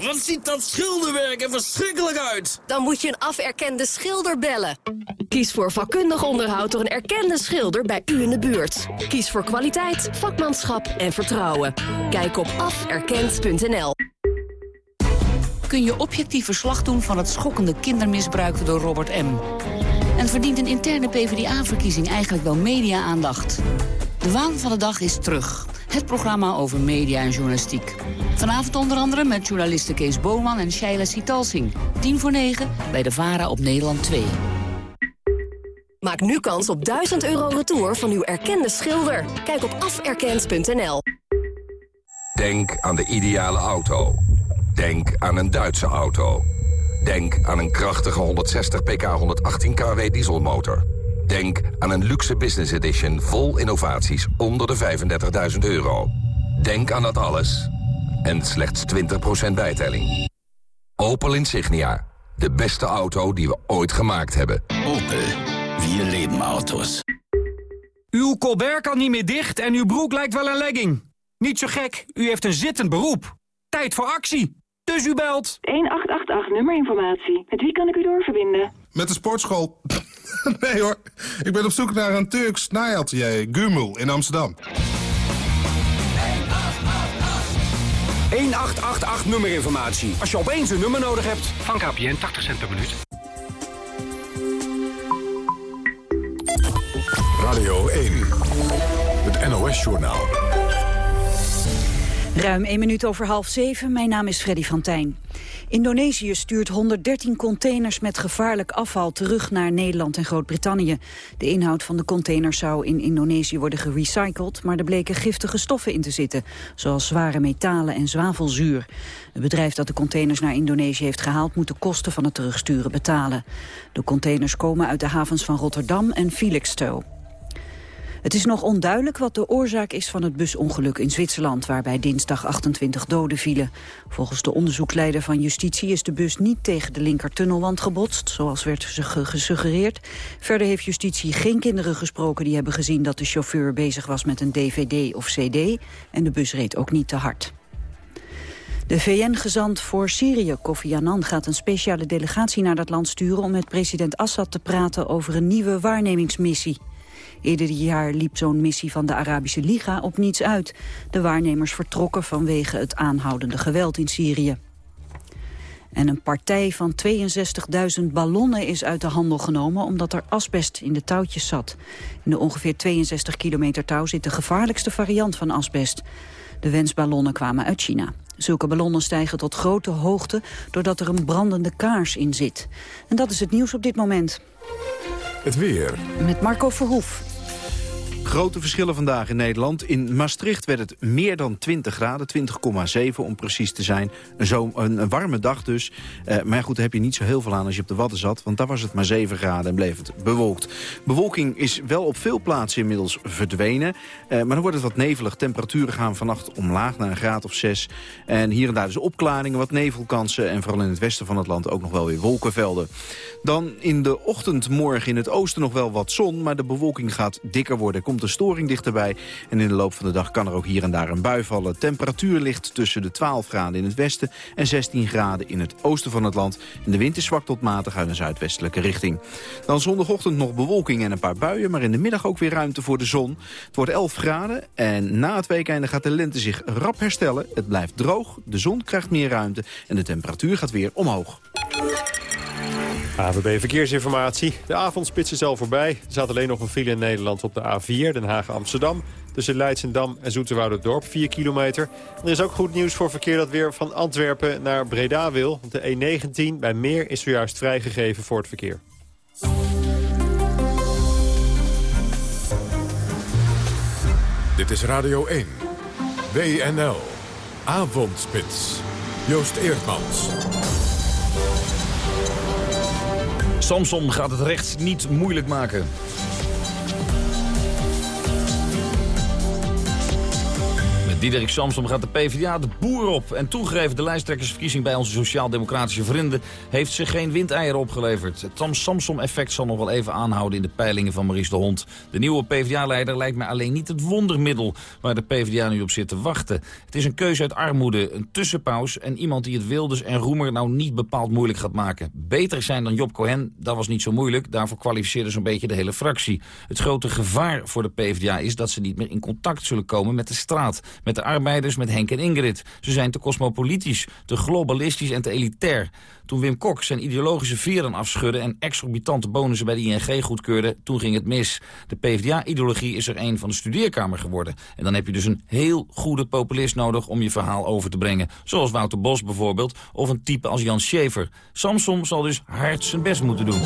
wat ziet dat schilderwerk er verschrikkelijk uit. Dan moet je een aferkende schilder bellen. Kies voor vakkundig onderhoud door een erkende schilder bij u in de buurt. Kies voor kwaliteit, vakmanschap en vertrouwen. Kijk op aferkend.nl. Kun je objectief verslag doen van het schokkende kindermisbruik door Robert M. En verdient een interne PvdA-verkiezing eigenlijk wel media-aandacht? De waan van de dag is terug. Het programma over media en journalistiek. Vanavond onder andere met journalisten Kees Boonman en Shaila Sitalsing. 10 voor 9 bij de VARA op Nederland 2. Maak nu kans op 1000 euro retour van uw erkende schilder. Kijk op aferkend.nl. Denk aan de ideale auto. Denk aan een Duitse auto. Denk aan een krachtige 160 pk 118 kW dieselmotor. Denk aan een luxe business edition vol innovaties onder de 35.000 euro. Denk aan dat alles. En slechts 20% bijtelling. Opel Insignia. De beste auto die we ooit gemaakt hebben. Opel. Wir leben Autos. Uw colbert kan niet meer dicht en uw broek lijkt wel een legging. Niet zo gek, u heeft een zittend beroep. Tijd voor actie. Dus u belt. 1888 nummerinformatie. Met wie kan ik u doorverbinden? Met de sportschool. (laughs) nee hoor, ik ben op zoek naar een Turks naaiatelier, Gumul, in Amsterdam. 1888 nummerinformatie. Als je opeens een nummer nodig hebt. Van KPN 80 cent per minuut. Radio 1. Het NOS-journaal. Ruim 1 minuut over half zeven. Mijn naam is Freddy van Tijn. Indonesië stuurt 113 containers met gevaarlijk afval terug naar Nederland en Groot-Brittannië. De inhoud van de containers zou in Indonesië worden gerecycled, maar er bleken giftige stoffen in te zitten, zoals zware metalen en zwavelzuur. Het bedrijf dat de containers naar Indonesië heeft gehaald moet de kosten van het terugsturen betalen. De containers komen uit de havens van Rotterdam en Felixstowe. Het is nog onduidelijk wat de oorzaak is van het busongeluk in Zwitserland... waarbij dinsdag 28 doden vielen. Volgens de onderzoeksleider van justitie is de bus niet tegen de linkertunnelwand gebotst... zoals werd gesuggereerd. Verder heeft justitie geen kinderen gesproken die hebben gezien... dat de chauffeur bezig was met een dvd of cd... en de bus reed ook niet te hard. De VN-gezant voor Syrië, Kofi Annan, gaat een speciale delegatie naar dat land sturen... om met president Assad te praten over een nieuwe waarnemingsmissie. Eerder dit jaar liep zo'n missie van de Arabische Liga op niets uit. De waarnemers vertrokken vanwege het aanhoudende geweld in Syrië. En een partij van 62.000 ballonnen is uit de handel genomen... omdat er asbest in de touwtjes zat. In de ongeveer 62 kilometer touw zit de gevaarlijkste variant van asbest. De wensballonnen kwamen uit China. Zulke ballonnen stijgen tot grote hoogte doordat er een brandende kaars in zit. En dat is het nieuws op dit moment. Het weer. Met Marco Verhoef. Grote verschillen vandaag in Nederland. In Maastricht werd het meer dan 20 graden, 20,7 om precies te zijn. Een, zo, een, warme dag dus. Uh, maar goed, daar heb je niet zo heel veel aan als je op de Wadden zat. Want daar was het maar 7 graden en bleef het bewolkt. Bewolking is wel op veel plaatsen inmiddels verdwenen. Uh, maar dan wordt het wat nevelig. Temperaturen gaan vannacht omlaag naar een graad of 6. En hier en daar dus opklaringen, wat nevelkansen. En vooral in het westen van het land ook nog wel weer wolkenvelden. Dan in de ochtend morgen in het oosten nog wel wat zon. Maar de bewolking gaat dikker worden de storing dichterbij. En in de loop van de dag kan er ook hier en daar een bui vallen. Temperatuur ligt tussen de 12 graden in het westen en 16 graden in het oosten van het land. En de wind is zwak tot matig uit een zuidwestelijke richting. Dan zondagochtend nog bewolking en een paar buien, maar in de middag ook weer ruimte voor de zon. Het wordt 11 graden en na het weekende gaat de lente zich rap herstellen. Het blijft droog, de zon krijgt meer ruimte en de temperatuur gaat weer omhoog. AVB Verkeersinformatie. De avondspits is al voorbij. Er staat alleen nog een file in Nederland op de A4, Den Haag-Amsterdam. Tussen Leidsendam en Dorp 4 kilometer. Er is ook goed nieuws voor verkeer dat weer van Antwerpen naar Breda wil. De E19 bij Meer is zojuist vrijgegeven voor het verkeer. Dit is Radio 1. WNL. Avondspits. Joost Eerdmans. Samson gaat het recht niet moeilijk maken. Diederik Samsom gaat de PvdA de boer op. En toegegeven de lijsttrekkersverkiezing bij onze sociaal-democratische vrienden... heeft ze geen windeieren opgeleverd. Het Samsom-effect zal nog wel even aanhouden in de peilingen van Maurice de Hond. De nieuwe PvdA-leider lijkt mij alleen niet het wondermiddel... waar de PvdA nu op zit te wachten. Het is een keuze uit armoede, een tussenpaus... en iemand die het Wilders en Roemer nou niet bepaald moeilijk gaat maken. Beter zijn dan Job Cohen, dat was niet zo moeilijk. Daarvoor kwalificeerde zo'n beetje de hele fractie. Het grote gevaar voor de PvdA is dat ze niet meer in contact zullen komen met de straat... Met de arbeiders, met Henk en Ingrid. Ze zijn te cosmopolitisch, te globalistisch en te elitair. Toen Wim Kok zijn ideologische veren afschudde... en exorbitante bonussen bij de ING goedkeurde, toen ging het mis. De PvdA-ideologie is er een van de studeerkamer geworden. En dan heb je dus een heel goede populist nodig om je verhaal over te brengen. Zoals Wouter Bos bijvoorbeeld, of een type als Jan Schever. Samson zal dus hard zijn best moeten doen.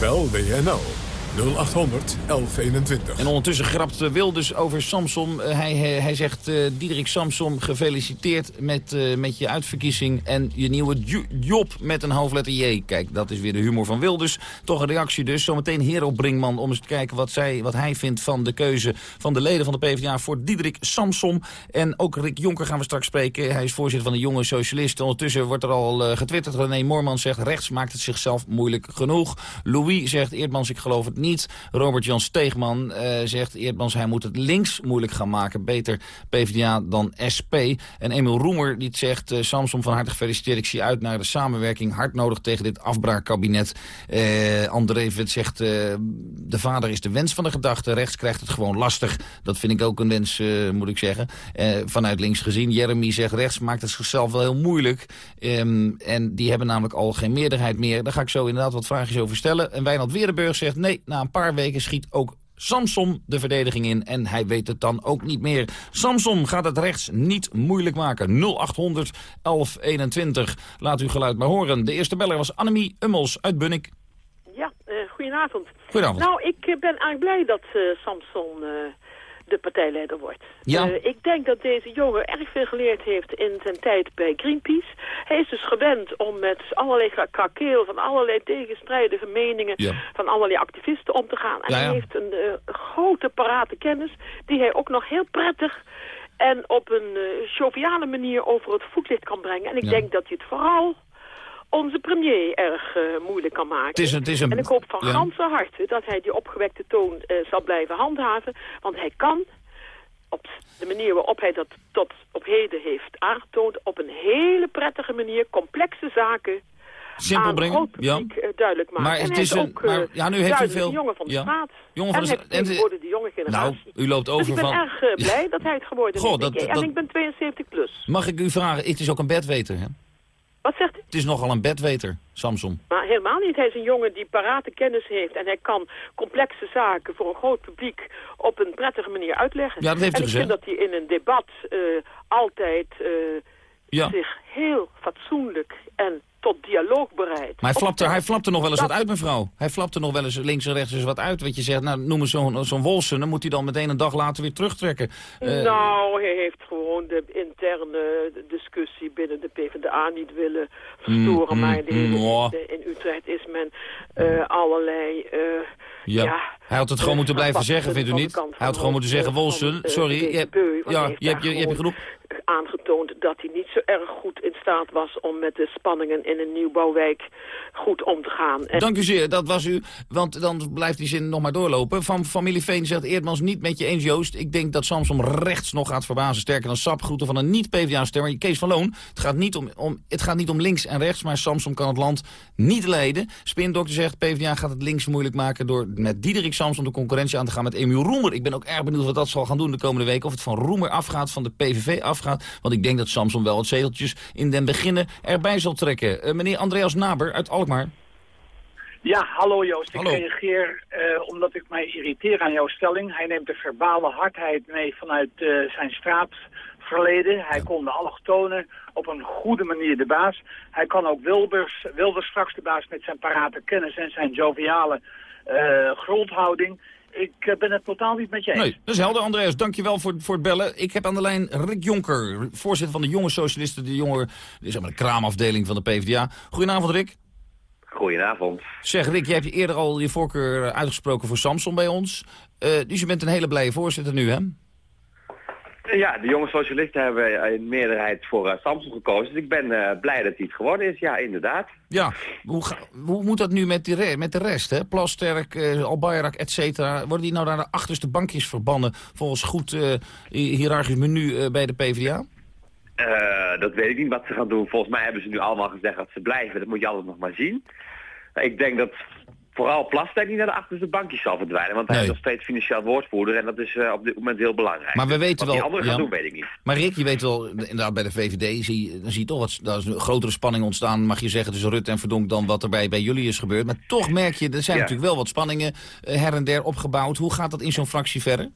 Bel WNL 0800 1121. En ondertussen grapt Wilders over Samson. Eh, hij, hij, zegt, uh, Diederik Samson, gefeliciteerd met, met je uitverkiezing... en je nieuwe job met een hoofdletter J. Kijk, dat is weer de humor van Wilders. Toch een reactie dus. Zometeen Hero Brinkman om eens te kijken wat, zij, wat hij vindt... van de keuze van de leden van de PvdA voor Diederik Samson. En ook Rick Jonker gaan we straks spreken. Hij is voorzitter van de Jonge Socialisten. Ondertussen wordt er al getwitterd. René Moorman zegt, rechts maakt het zichzelf moeilijk genoeg. Louis zegt, Eerdmans, ik geloof het niet. Robert Jan Steegman uh, zegt Eerdmans, hij moet het links moeilijk gaan maken. Beter PvdA dan SP. En Emiel Roemer die zegt, uh, Samson van harte gefeliciteerd. Ik zie uit naar de samenwerking. Hard nodig tegen dit afbraakkabinet. Uh, André Witt zegt, de vader is de wens van de gedachte. Rechts krijgt het gewoon lastig. Dat vind ik ook een wens, moet ik zeggen. vanuit links gezien. Jeremy zegt, rechts maakt het zichzelf wel heel moeilijk. Um, en die hebben namelijk al geen meerderheid meer. Daar ga ik zo inderdaad wat vraagjes over stellen. En Wijnald Weerdenburg zegt, nee, na een paar weken schiet ook Samson de verdediging in en hij weet het dan ook niet meer. Samson gaat het rechts niet moeilijk maken. 0800 1121. Laat uw geluid maar horen. De eerste beller was Annemie Ummels uit Bunnik. Ja, uh, goedenavond. Goedenavond. Nou, ik ben eigenlijk blij dat uh, Samson... Uh, de partijleider wordt. Ja. Uh, ik denk dat deze jongen erg veel geleerd heeft in zijn tijd bij Greenpeace. Hij is dus gewend om met allerlei krakeel van allerlei tegenstrijdige meningen ja. van allerlei activisten om te gaan. En Ja, hij heeft een uh, grote parate kennis die hij ook nog heel prettig en op een uh, joviale manier over het voetlicht kan brengen. En ik denk dat hij het vooral onze premier erg uh, moeilijk kan maken. Het is het is een- en ik hoop van ja. ganse harte dat hij die opgewekte toon uh, zal blijven handhaven. Want hij kan op de manier waarop hij dat tot op heden heeft aangetoond... op een hele prettige manier complexe zaken Simpel aan brengen, publiek uh, duidelijk maken. Maar en het is een- ook, maar- ja, nu heeft u veel- jongen van de ja. straat. Jongen van en de en de- jonge generatie. Nou, u loopt dus over ik ben van... erg blij dat hij het geworden is. dat- en dat- ik ben 72 plus. Mag ik u vragen, het is ook een bedweter, hè? Wat zegt u? Het is nogal een bedweter, Samson. Maar helemaal niet. Hij is een jongen die parate kennis heeft. En hij kan complexe zaken voor een groot publiek op een prettige manier uitleggen. Ja, dat heeft u en ik gezegd. vind dat hij in een debat eh, altijd eh, Ja. zich heel fatsoenlijk en tot dialoog bereid. Maar hij flapt, er, opstelt. hij flapt er nog wel eens Dat- wat uit, mevrouw. Hij flapt er nog wel eens links en rechts eens wat uit. Wat je zegt, nou, noem eens zo'n zo'n Wolsen. Dan moet hij dan meteen een dag later weer terugtrekken. Eh, Nou, hij heeft gewoon de interne discussie binnen de PvdA niet willen verstoren. Mm, maar mm, de hele- mwah. de- in Utrecht is men eh, allerlei... eh, ja. ja, hij had het gewoon moeten blijven zeggen, vindt u niet? Hij had gewoon moeten zeggen, Wolsen, sorry. Je hebt, je hebt, je, genoeg. aangetoond dat hij niet zo erg goed in staat was om met de spanningen in een nieuwbouwwijk goed om te gaan. En Dank u zeer, dat was u. Want dan blijft die zin nog maar doorlopen. Van familie Veen zegt Eerdmans niet met je eens, Joost. Ik denk dat Samson rechts nog gaat verbazen. Sterker dan Sap, groeten van een niet-PVDA-stemmer. Kees van Loon, het gaat, niet om, om, het gaat niet om links en rechts... maar Samson kan het land niet leiden. Spindokter zegt, PvdA gaat het links moeilijk maken... door met Diederik Samson de concurrentie aan te gaan met Emiel Roemer. Ik ben ook erg benieuwd wat dat zal gaan doen de komende week. Of het van Roemer afgaat, van de PVV afgaat. Want ik denk dat Samson wel het zeteltjes in den beginnen erbij zal trekken. Eh, meneer Andreas Naber uit Alkmaar. Ja, hallo Joost. Hallo. Ik reageer eh, omdat ik mij irriteer aan jouw stelling. Hij neemt de verbale hardheid mee vanuit eh, zijn straatverleden. Hij kon de allochtonen op een goede manier de baas. Hij kan ook Wilbers, Wilders straks de baas met zijn parate kennis en zijn joviale grondhouding. Ik eh, ben het totaal niet met je eens. Nee, dat is helder, Andreas. Dankjewel voor, voor het bellen. Ik heb aan de lijn Rick Jonker, voorzitter van de Jonge Socialisten, de, jonge, zeg maar de kraamafdeling van de PvdA. Goedenavond, Rick. Goedenavond. Zeg, Rick, jij hebt je eerder al je voorkeur eh, uitgesproken voor Samson bij ons. Eh, dus je bent een hele blije voorzitter nu, hè? Ja, de jonge socialisten hebben in meerderheid voor uh, Samson gekozen. Dus ik ben uh, blij dat hij het geworden is, ja, inderdaad. Ja, hoe, ga, hoe moet dat nu met, die re met de rest, hè? Plasterk, uh, Albayrak, et cetera. Worden die nou naar de achterste bankjes verbannen... volgens goed hiërarchisch menu bij de PvdA? Dat weet ik niet wat ze gaan doen. Volgens mij hebben ze nu allemaal gezegd dat ze blijven. Dat moet je altijd nog maar zien. Ik denk dat vooral Plasterk niet naar de achterste bankjes zal verdwijnen. Want hij Nee. is nog steeds financieel woordvoerder en dat is eh, op dit moment heel belangrijk. Maar we weten Wat die wel, Jan. doen, weet ik niet. Maar Rick, je weet wel, inderdaad bij de VVD zie, je- dan zie je toch wat, daar is een grotere spanning ontstaan, mag je zeggen, tussen Rutte en Verdonk dan wat er bij, bij jullie is gebeurd. Maar toch merk je, er zijn Ja. natuurlijk wel wat spanningen eh, her en der opgebouwd. Hoe gaat dat in zo'n fractie verder?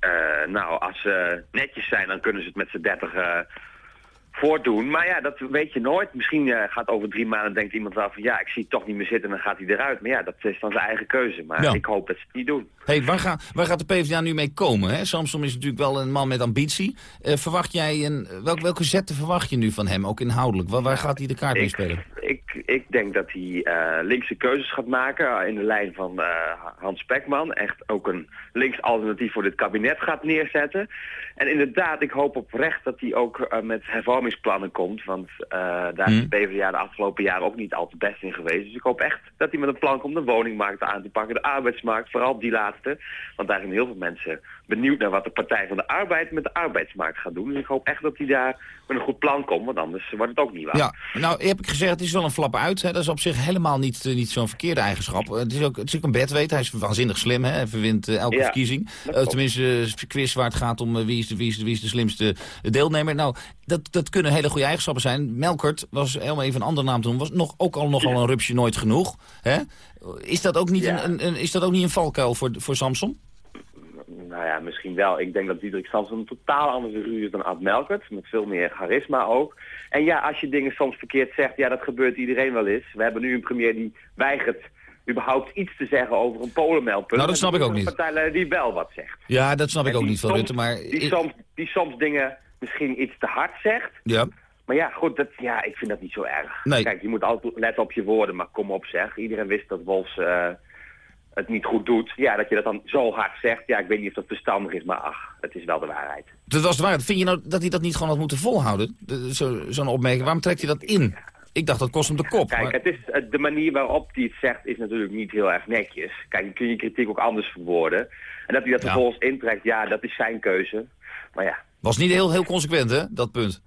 Eh, nou, als ze netjes zijn, dan kunnen ze het met z'n dertig voortdoen. Maar ja, dat weet je nooit. Misschien eh, gaat over drie maanden denkt iemand wel van... ja, ik zie het toch niet meer zitten en dan gaat hij eruit. Maar ja, dat is dan zijn eigen keuze. Maar Ja. ik hoop dat ze het niet doen. Hey, waar, ga, waar gaat de PvdA nu mee komen? Hè? Samson is natuurlijk wel een man met ambitie. Eh, verwacht jij een, welk, welke zetten verwacht je nu van hem, ook inhoudelijk? Waar, waar gaat hij de kaart mee spelen? Ik, ik denk dat hij eh, linkse keuzes gaat maken eh, in de lijn van eh, Hans Pekman. Echt ook een links alternatief voor dit kabinet gaat neerzetten. En inderdaad, ik hoop oprecht dat hij ook met hervormingsplannen komt. Want daar is de PvdA de afgelopen jaren ook niet al te best in geweest. Dus ik hoop echt dat hij met een plan komt de woningmarkt aan te pakken. De arbeidsmarkt, vooral die laatste. Want daar zijn heel veel mensen benieuwd naar wat de Partij van de Arbeid met de arbeidsmarkt gaat doen. Dus ik hoop echt dat hij daar met een goed plan komt. Want anders wordt het ook niet waar. Ja, nou heb ik gezegd, het is wel een flap uit. Hè. Dat is op zich helemaal niet, eh, niet zo'n verkeerde eigenschap. Het is ook, het is ook een bedweet. Hij is waanzinnig slim. Hè. Hij verwint eh, elke Ja, verkiezing. Eh, tenminste, quiz waar het gaat om wie, is de, wie, is de, wie is de slimste deelnemer. Nou, dat, dat kunnen hele goede eigenschappen zijn. Melkert was helemaal even een andere naam toen. Was nog, ook al nogal een rupsje nooit genoeg. Hè. Is, dat ook niet Ja. een, een, een- is dat ook niet een valkuil voor, voor Samson? Nou ja, misschien wel. Ik denk dat Diederik Samson een totaal andere figuur is dan Ad Melkert. Met veel meer charisma ook. En ja, als je dingen soms verkeerd zegt, ja, dat gebeurt iedereen wel eens. We hebben nu een premier die weigert überhaupt iets te zeggen over een polenmeldpunt. Nou, dat snap ik ook een niet. partijleider die wel wat zegt. Ja, dat snap ik ook niet van soms- Rutte. Maar Die soms, die soms dingen misschien iets te hard zegt. ja. Maar ja, goed, dat, ja, ik vind dat niet zo erg. Nee. Kijk, je moet altijd letten op je woorden, maar kom op zeg. Iedereen wist dat Wolfs eh, het niet goed doet. Ja, dat je dat dan zo hard zegt. Ja, ik weet niet of dat verstandig is, maar ach, het is wel de waarheid. Dat was de waarheid. Vind je nou dat hij dat niet gewoon had moeten volhouden? De- zo- Zo'n opmerking. Waarom trekt hij dat in? Ik dacht dat kost hem de kop. Kijk, maar- het is, eh, de manier waarop hij het zegt is natuurlijk niet heel erg netjes. Kijk, dan kun je kritiek ook anders verwoorden. En dat hij dat Ja. vervolgens intrekt, ja, dat is zijn keuze. Maar ja, Was niet heel, heel consequent, hè, dat punt.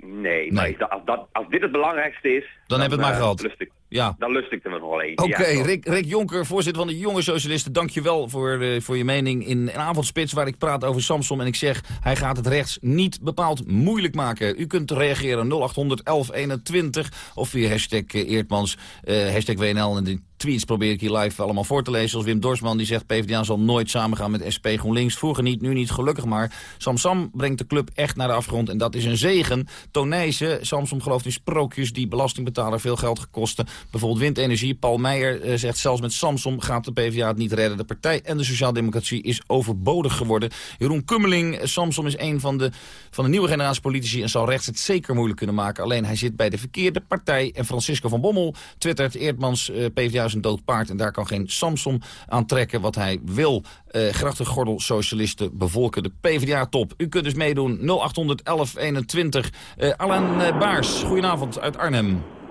nee. Maar als, dat, als dit het belangrijkste is... Dan hebben we het maar eh, gehad. Ja. Dan lust ik er nog wel één. Oké, Ja. Rick, Rick Jonker, voorzitter van de Jonge Socialisten. Dank je wel voor, eh, voor je mening in een avondspits waar ik praat over Samsom. En ik zeg, hij gaat het rechts niet bepaald moeilijk maken. U kunt reageren 0800 1121 of via hashtag eh, Eertmans, eh, hashtag WNL. En die tweets probeer ik hier live allemaal voor te lezen. Zoals Wim Dorsman die zegt, PvdA zal nooit samengaan met SP GroenLinks. Vroeger niet, nu niet, gelukkig maar. Samsam brengt de club echt naar de afgrond en dat is een zegen. Tonijzen, Samsung gelooft in sprookjes die belastingbetaler veel geld gaan kosten. Bijvoorbeeld windenergie. Paul Meijer eh, zegt zelfs met Samsung gaat de PvdA het niet redden. De partij en de sociaaldemocratie is overbodig geworden. Jeroen Kummeling, eh, Samsung is een van de, van de nieuwe generatie politici... en zal rechts het zeker moeilijk kunnen maken. Alleen hij zit bij de verkeerde partij. En Francisco van Bommel twittert... Eerdmans eh, PvdA is een dood paard en daar kan geen Samsung aan trekken wat hij wil. Eh grachtengordel socialisten bevolken de PvdA-top. U kunt dus meedoen 0800 1121. Eh Alan eh, Baars, goedenavond uit Arnhem.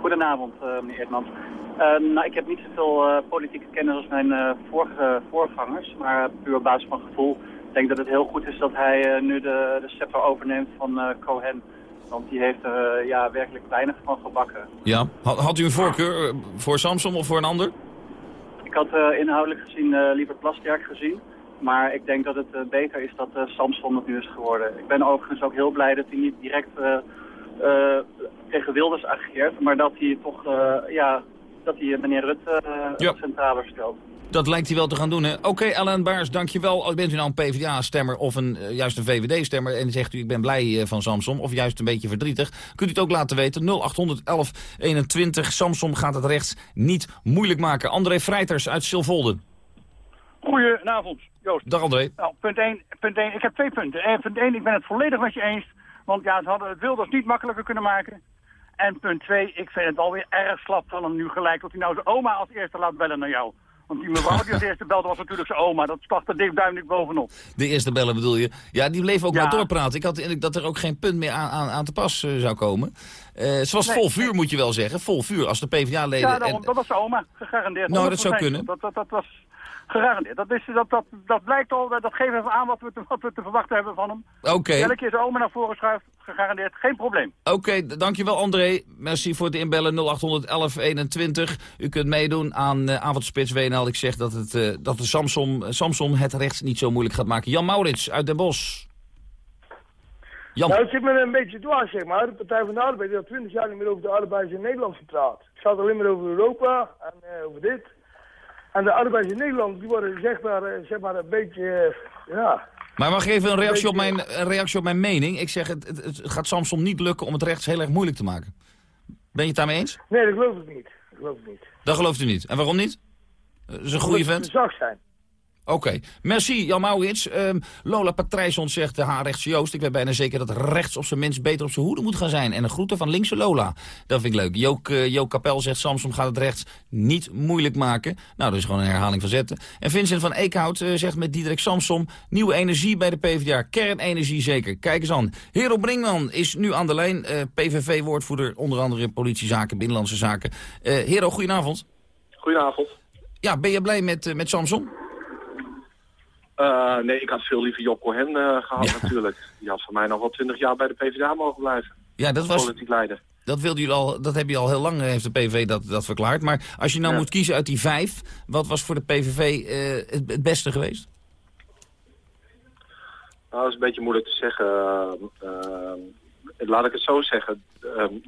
Goedenavond, eh, meneer Eertmans. Eh, nou, ik heb niet zoveel eh, politieke kennis als mijn vorige voorgangers, maar puur op basis van gevoel. Ik denk dat het heel goed is dat hij nu de, de scepter overneemt van Cohen. Want die heeft er ja, werkelijk weinig van gebakken. Ja, had, had u een voorkeur voor Samsung of voor een ander? Ik had inhoudelijk gezien eh, liever Plasterk gezien. Maar ik denk dat het beter is dat Samson het nu is geworden. Ik ben overigens ook heel blij dat hij niet direct tegen Wilders ageert. Maar dat hij toch, eh, ja, dat hij meneer Rutte eh Ja. centraler stelt. Dat lijkt hij wel te gaan doen, hè? Oké, Alan Baars, dankjewel. Oh, Bent u nou een PvdA-stemmer of een, eh, juist een VVD-stemmer... en zegt u, ik ben blij eh, van Samsung, of juist een beetje verdrietig... kunt u het ook laten weten. 0800 1121. Samsung gaat het rechts niet moeilijk maken. André Vrijters uit Silvolde. Goedenavond, Joost. Dag André. Nou, punt 1, punt 1. Ik heb twee punten. Eh, punt 1, ik ben het volledig met je eens. Want ja, ze hadden het Wilders niet makkelijker kunnen maken. En punt 2, ik vind het alweer erg slap van hem nu gelijk... dat hij nou zijn oma als eerste laat bellen naar jou. Want die mevrouw die als eerste belde was natuurlijk zijn oma. Dat staat er dik duidelijk bovenop. De eerste bellen bedoel je? Ja, die bleef ook Ja. maar doorpraten. Ik had indruk dat er ook geen punt meer aan, aan, aan te pas eh, zou komen. Eh ze was Nee, vol vuur, moet je wel zeggen. Vol vuur. Als de PvdA-leden... Ja, daarom, dat was zijn oma, gegarandeerd. Nou, dat zou 100%. kunnen. Dat, dat, dat was Gegarandeerd. Dat, is, dat, dat, dat blijkt al, dat geeft even aan wat we, te, wat we te verwachten hebben van hem. Oké. Elke keer zijn oma naar voren schuift, gegarandeerd, geen probleem. Oké, dankjewel André. Merci voor het inbellen 0800 1121. U kunt meedoen aan uh, Avondspits WNL. Ik zeg dat, het, uh, dat de Samsung, Samsung het rechts niet zo moeilijk gaat maken. Jan Maurits uit Den Bosch. Jan. Nou, het zit me een beetje dwars, zeg maar. De Partij van de Arbeid heeft al twintig jaar niet meer over de arbeiders in Nederland gepraat. Het gaat alleen maar over Europa en uh, over dit. En de arbeiders in Nederland, die worden zeg maar, uh, zeg maar een beetje, uh, ja... Maar mag ik even een reactie, op mijn, een reactie op mijn mening? Ik zeg, het, het, het gaat Samson niet lukken om het rechts heel erg moeilijk te maken. Ben je het daarmee eens? Nee, dat geloof ik niet. Dat geloof ik niet. Dat gelooft u niet. En waarom niet? Dat is een goede vent. Het zacht zijn. Oké, okay. merci Jan Maurits. Um, Lola Patrijson zegt, de haar rechts Joost, ik weet bijna zeker dat rechts op zijn minst beter op zijn hoede moet gaan zijn. En een groeten van linkse Lola. Dat vind ik leuk. Jook, uh, Jook Kapel zegt, Samsom gaat het rechts niet moeilijk maken. Nou, dat is gewoon een herhaling van zetten. En Vincent van Eekhout uh, zegt met Diederik Samsom, nieuwe energie bij de PvdA. Kernenergie zeker. Kijk eens aan. Hero Brinkman is nu aan de lijn. Uh, PVV-woordvoerder, onder andere politiezaken, binnenlandse zaken. Hero, goedenavond. Goedenavond. Ja, ben je blij met, met Samsom? Uh, nee, ik had veel liever Job Cohen uh, gehad ja. natuurlijk. Die had voor mij nog wel twintig jaar bij de PvdA mogen blijven. Ja, dat was... Politiek leider. Dat, wilde jullie al, dat heb je al heel lang, heeft de PVV dat, dat verklaard. Maar als je nou ja. moet kiezen uit die vijf, wat was voor de PVV uh, het, het, beste geweest? Nou, dat is een beetje moeilijk te zeggen. laat ik het zo zeggen.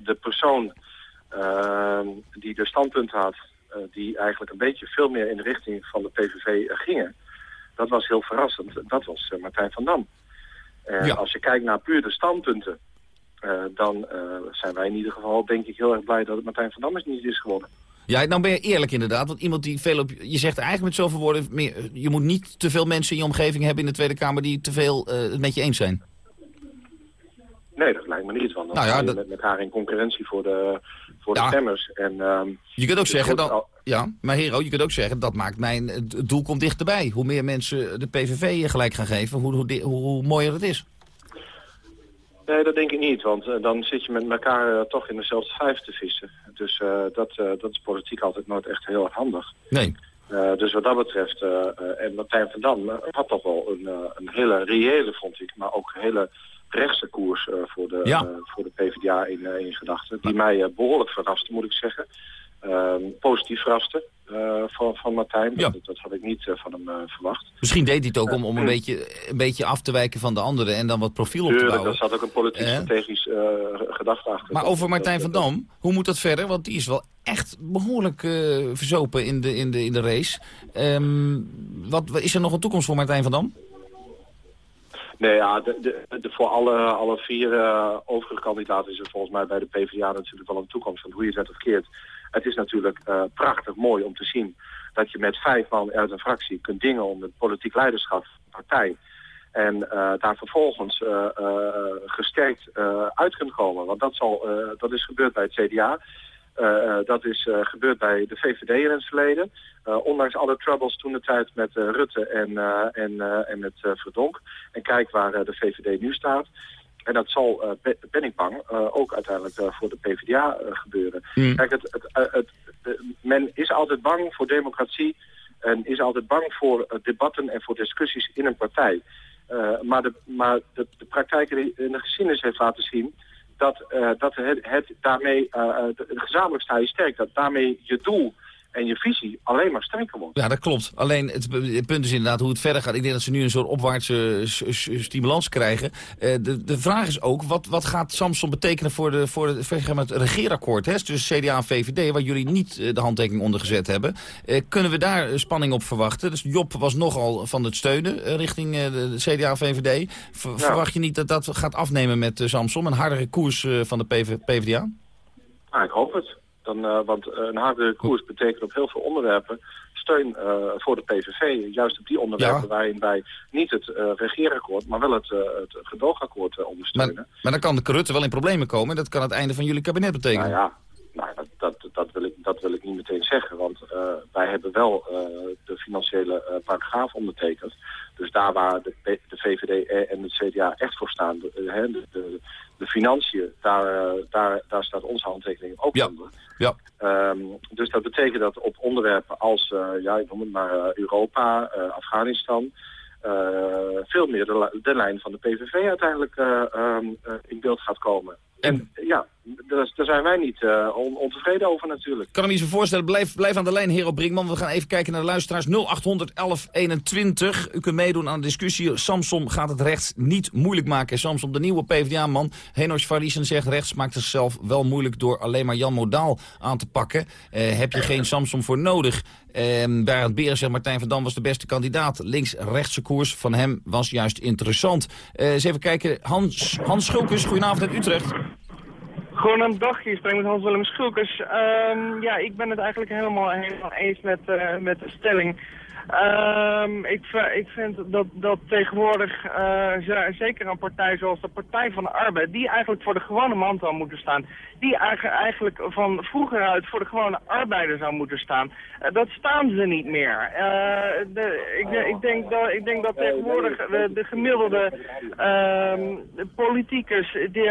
de persoon die de standpunt had, die eigenlijk een beetje veel meer in de richting van de PVV gingen dat was heel verrassend. Dat was uh, Martijn van Dam. Ja. Als je kijkt naar puur de standpunten, uh, dan zijn wij in ieder geval denk ik heel erg blij dat het Martijn van Dam is niet is geworden. Ja, nou ben je eerlijk inderdaad. Want iemand die veel op... Je zegt eigenlijk met zoveel woorden... Meer, je moet niet te veel mensen in je omgeving hebben in de Tweede Kamer... die te veel het met je eens zijn. Nee, dat lijkt me niet. Want dan nou ja, je dat... met elkaar in concurrentie voor de, voor ja. de stemmers. En, um, je kunt ook zeggen... Dat, ja, maar Hero, je kunt ook zeggen... dat maakt mijn... Het doel komt dichterbij. Hoe meer mensen de PVV gelijk gaan geven... hoe, hoe, hoe, hoe mooier het is. Nee, dat denk ik niet. Want uh, dan zit je met elkaar uh, toch in dezelfde vijf te vissen. Dus uh, dat, dat is politiek altijd nooit echt heel erg handig. Nee. dus wat dat betreft... en Martijn van Dam had toch wel een, een hele reële, vond ik... maar ook hele rechtse koers uh, voor, de, ja. uh, voor de PvdA in, uh, in gedachten. Die mij behoorlijk verraste, moet ik zeggen. Ehm, positief verraste van, van Martijn. Ja. Dat, dat, had ik niet van hem verwacht. Misschien deed hij het ook om, om een, beetje, een beetje af te wijken van de anderen... en dan wat profiel op te Tuurlijk, bouwen. daar zat ook een politiek-strategisch gedachte achter. Maar over Martijn van Dam, hoe moet dat verder? Want die is wel echt behoorlijk verzopen in de, in de, in de race. Um, wat, is er nog een toekomst voor Martijn van Dam? Nee, ja, de, de, voor alle, alle vier uh, overige kandidaten is er volgens mij bij de PvdA natuurlijk wel een toekomst. Want hoe je het of keert, het is natuurlijk uh, prachtig mooi om te zien dat je met vijf man uit een fractie kunt dingen om het politiek leiderschap van de partij. En uh, daar vervolgens gesterkt uit kunt komen. Want dat, zal, dat is gebeurd bij het CDA. Uh, dat is uh, gebeurd bij de VVD in het verleden. Uh, ondanks alle troubles toen de tijd met Rutte en, en, en met Verdonk. En kijk waar de VVD nu staat. En dat zal, ben ik bang, ook uiteindelijk voor de PvdA gebeuren. Mm. Kijk, het, het, het, men is altijd bang voor democratie en is altijd bang voor debatten en voor discussies in een partij. maar de, maar de, de praktijk in de geschiedenis heeft laten zien dat, uh, dat het, het daarmee, uh, gezamenlijk sta je sterk, dat daarmee je doel en je visie alleen maar sterker wordt. Ja, dat klopt. Alleen het, het, punt is inderdaad hoe het verder gaat. Ik denk dat ze nu een soort opwaartse stimulans krijgen. Uh, de, de vraag is ook, wat, wat gaat Samson betekenen voor, de, voor de, zeg maar het regeerakkoord hè, tussen CDA en VVD, waar jullie niet uh, de handtekening onder gezet hebben. Uh, kunnen we daar spanning op verwachten? Dus Job was nogal van het steunen richting de CDA en VVD. Ja. Verwacht je niet dat dat gaat afnemen met Samson, een hardere koers van de PV, PvdA? Ah, ik hoop het. Dan, uh, want uh, een hardere koers betekent op heel veel onderwerpen steun uh, voor de PVV. Juist op die onderwerpen ja. waarin wij niet het regeerakkoord, maar wel het, het gedoogakkoord ondersteunen. Maar, maar, dan kan de Rutte wel in problemen komen. Dat kan het einde van jullie kabinet betekenen. Nou ja, nou, dat, dat, dat, wil ik, dat wil ik niet meteen zeggen. Want wij hebben wel de financiële paragraaf ondertekend. Dus daar waar de, de VVD en het CDA echt voor staan. De, de, de, de financiën, daar, daar, daar staat onze handtekening ook ja. onder. Ja. Um, dus dat betekent dat op onderwerpen als, ja, ik noem het maar Europa, Afghanistan... veel meer de, de, lijn van de PVV uiteindelijk um, in beeld gaat komen. En ja, daar, zijn wij niet uh, ontevreden over natuurlijk. Kan me niet zo voorstellen. Blijf, aan de lijn, Hero Brinkman. We gaan even kijken naar de luisteraars. 0800 1121. U kunt meedoen aan de discussie. Samsom gaat het rechts niet moeilijk maken. Samsom, de nieuwe PvdA-man. Henos Farisen zegt rechts maakt zichzelf wel moeilijk... door alleen maar Jan Modaal aan te pakken. Uh, heb je geen Samsom voor nodig? Uh, Barend Beren zegt Martijn van Dam was de beste kandidaat. Links-rechtse koers van hem was juist interessant. Uh, eens even kijken. Hans, Hans Schulkes, goedenavond uit Utrecht. Gewoon een dagje, ik spreek met Hans-Willem Schulkers. Um, ja, ik ben het eigenlijk helemaal, helemaal eens met, uh, met de stelling. Um, ik, ik vind dat, dat tegenwoordig uh, zeker een partij zoals de Partij van de Arbeid... die eigenlijk voor de gewone man zou moeten staan... die eigenlijk van vroeger uit voor de gewone arbeider zou moeten staan... Uh, dat staan ze niet meer. Uh, de, ik, ik, denk dat, ik denk dat tegenwoordig de, de gemiddelde de politicus... Die,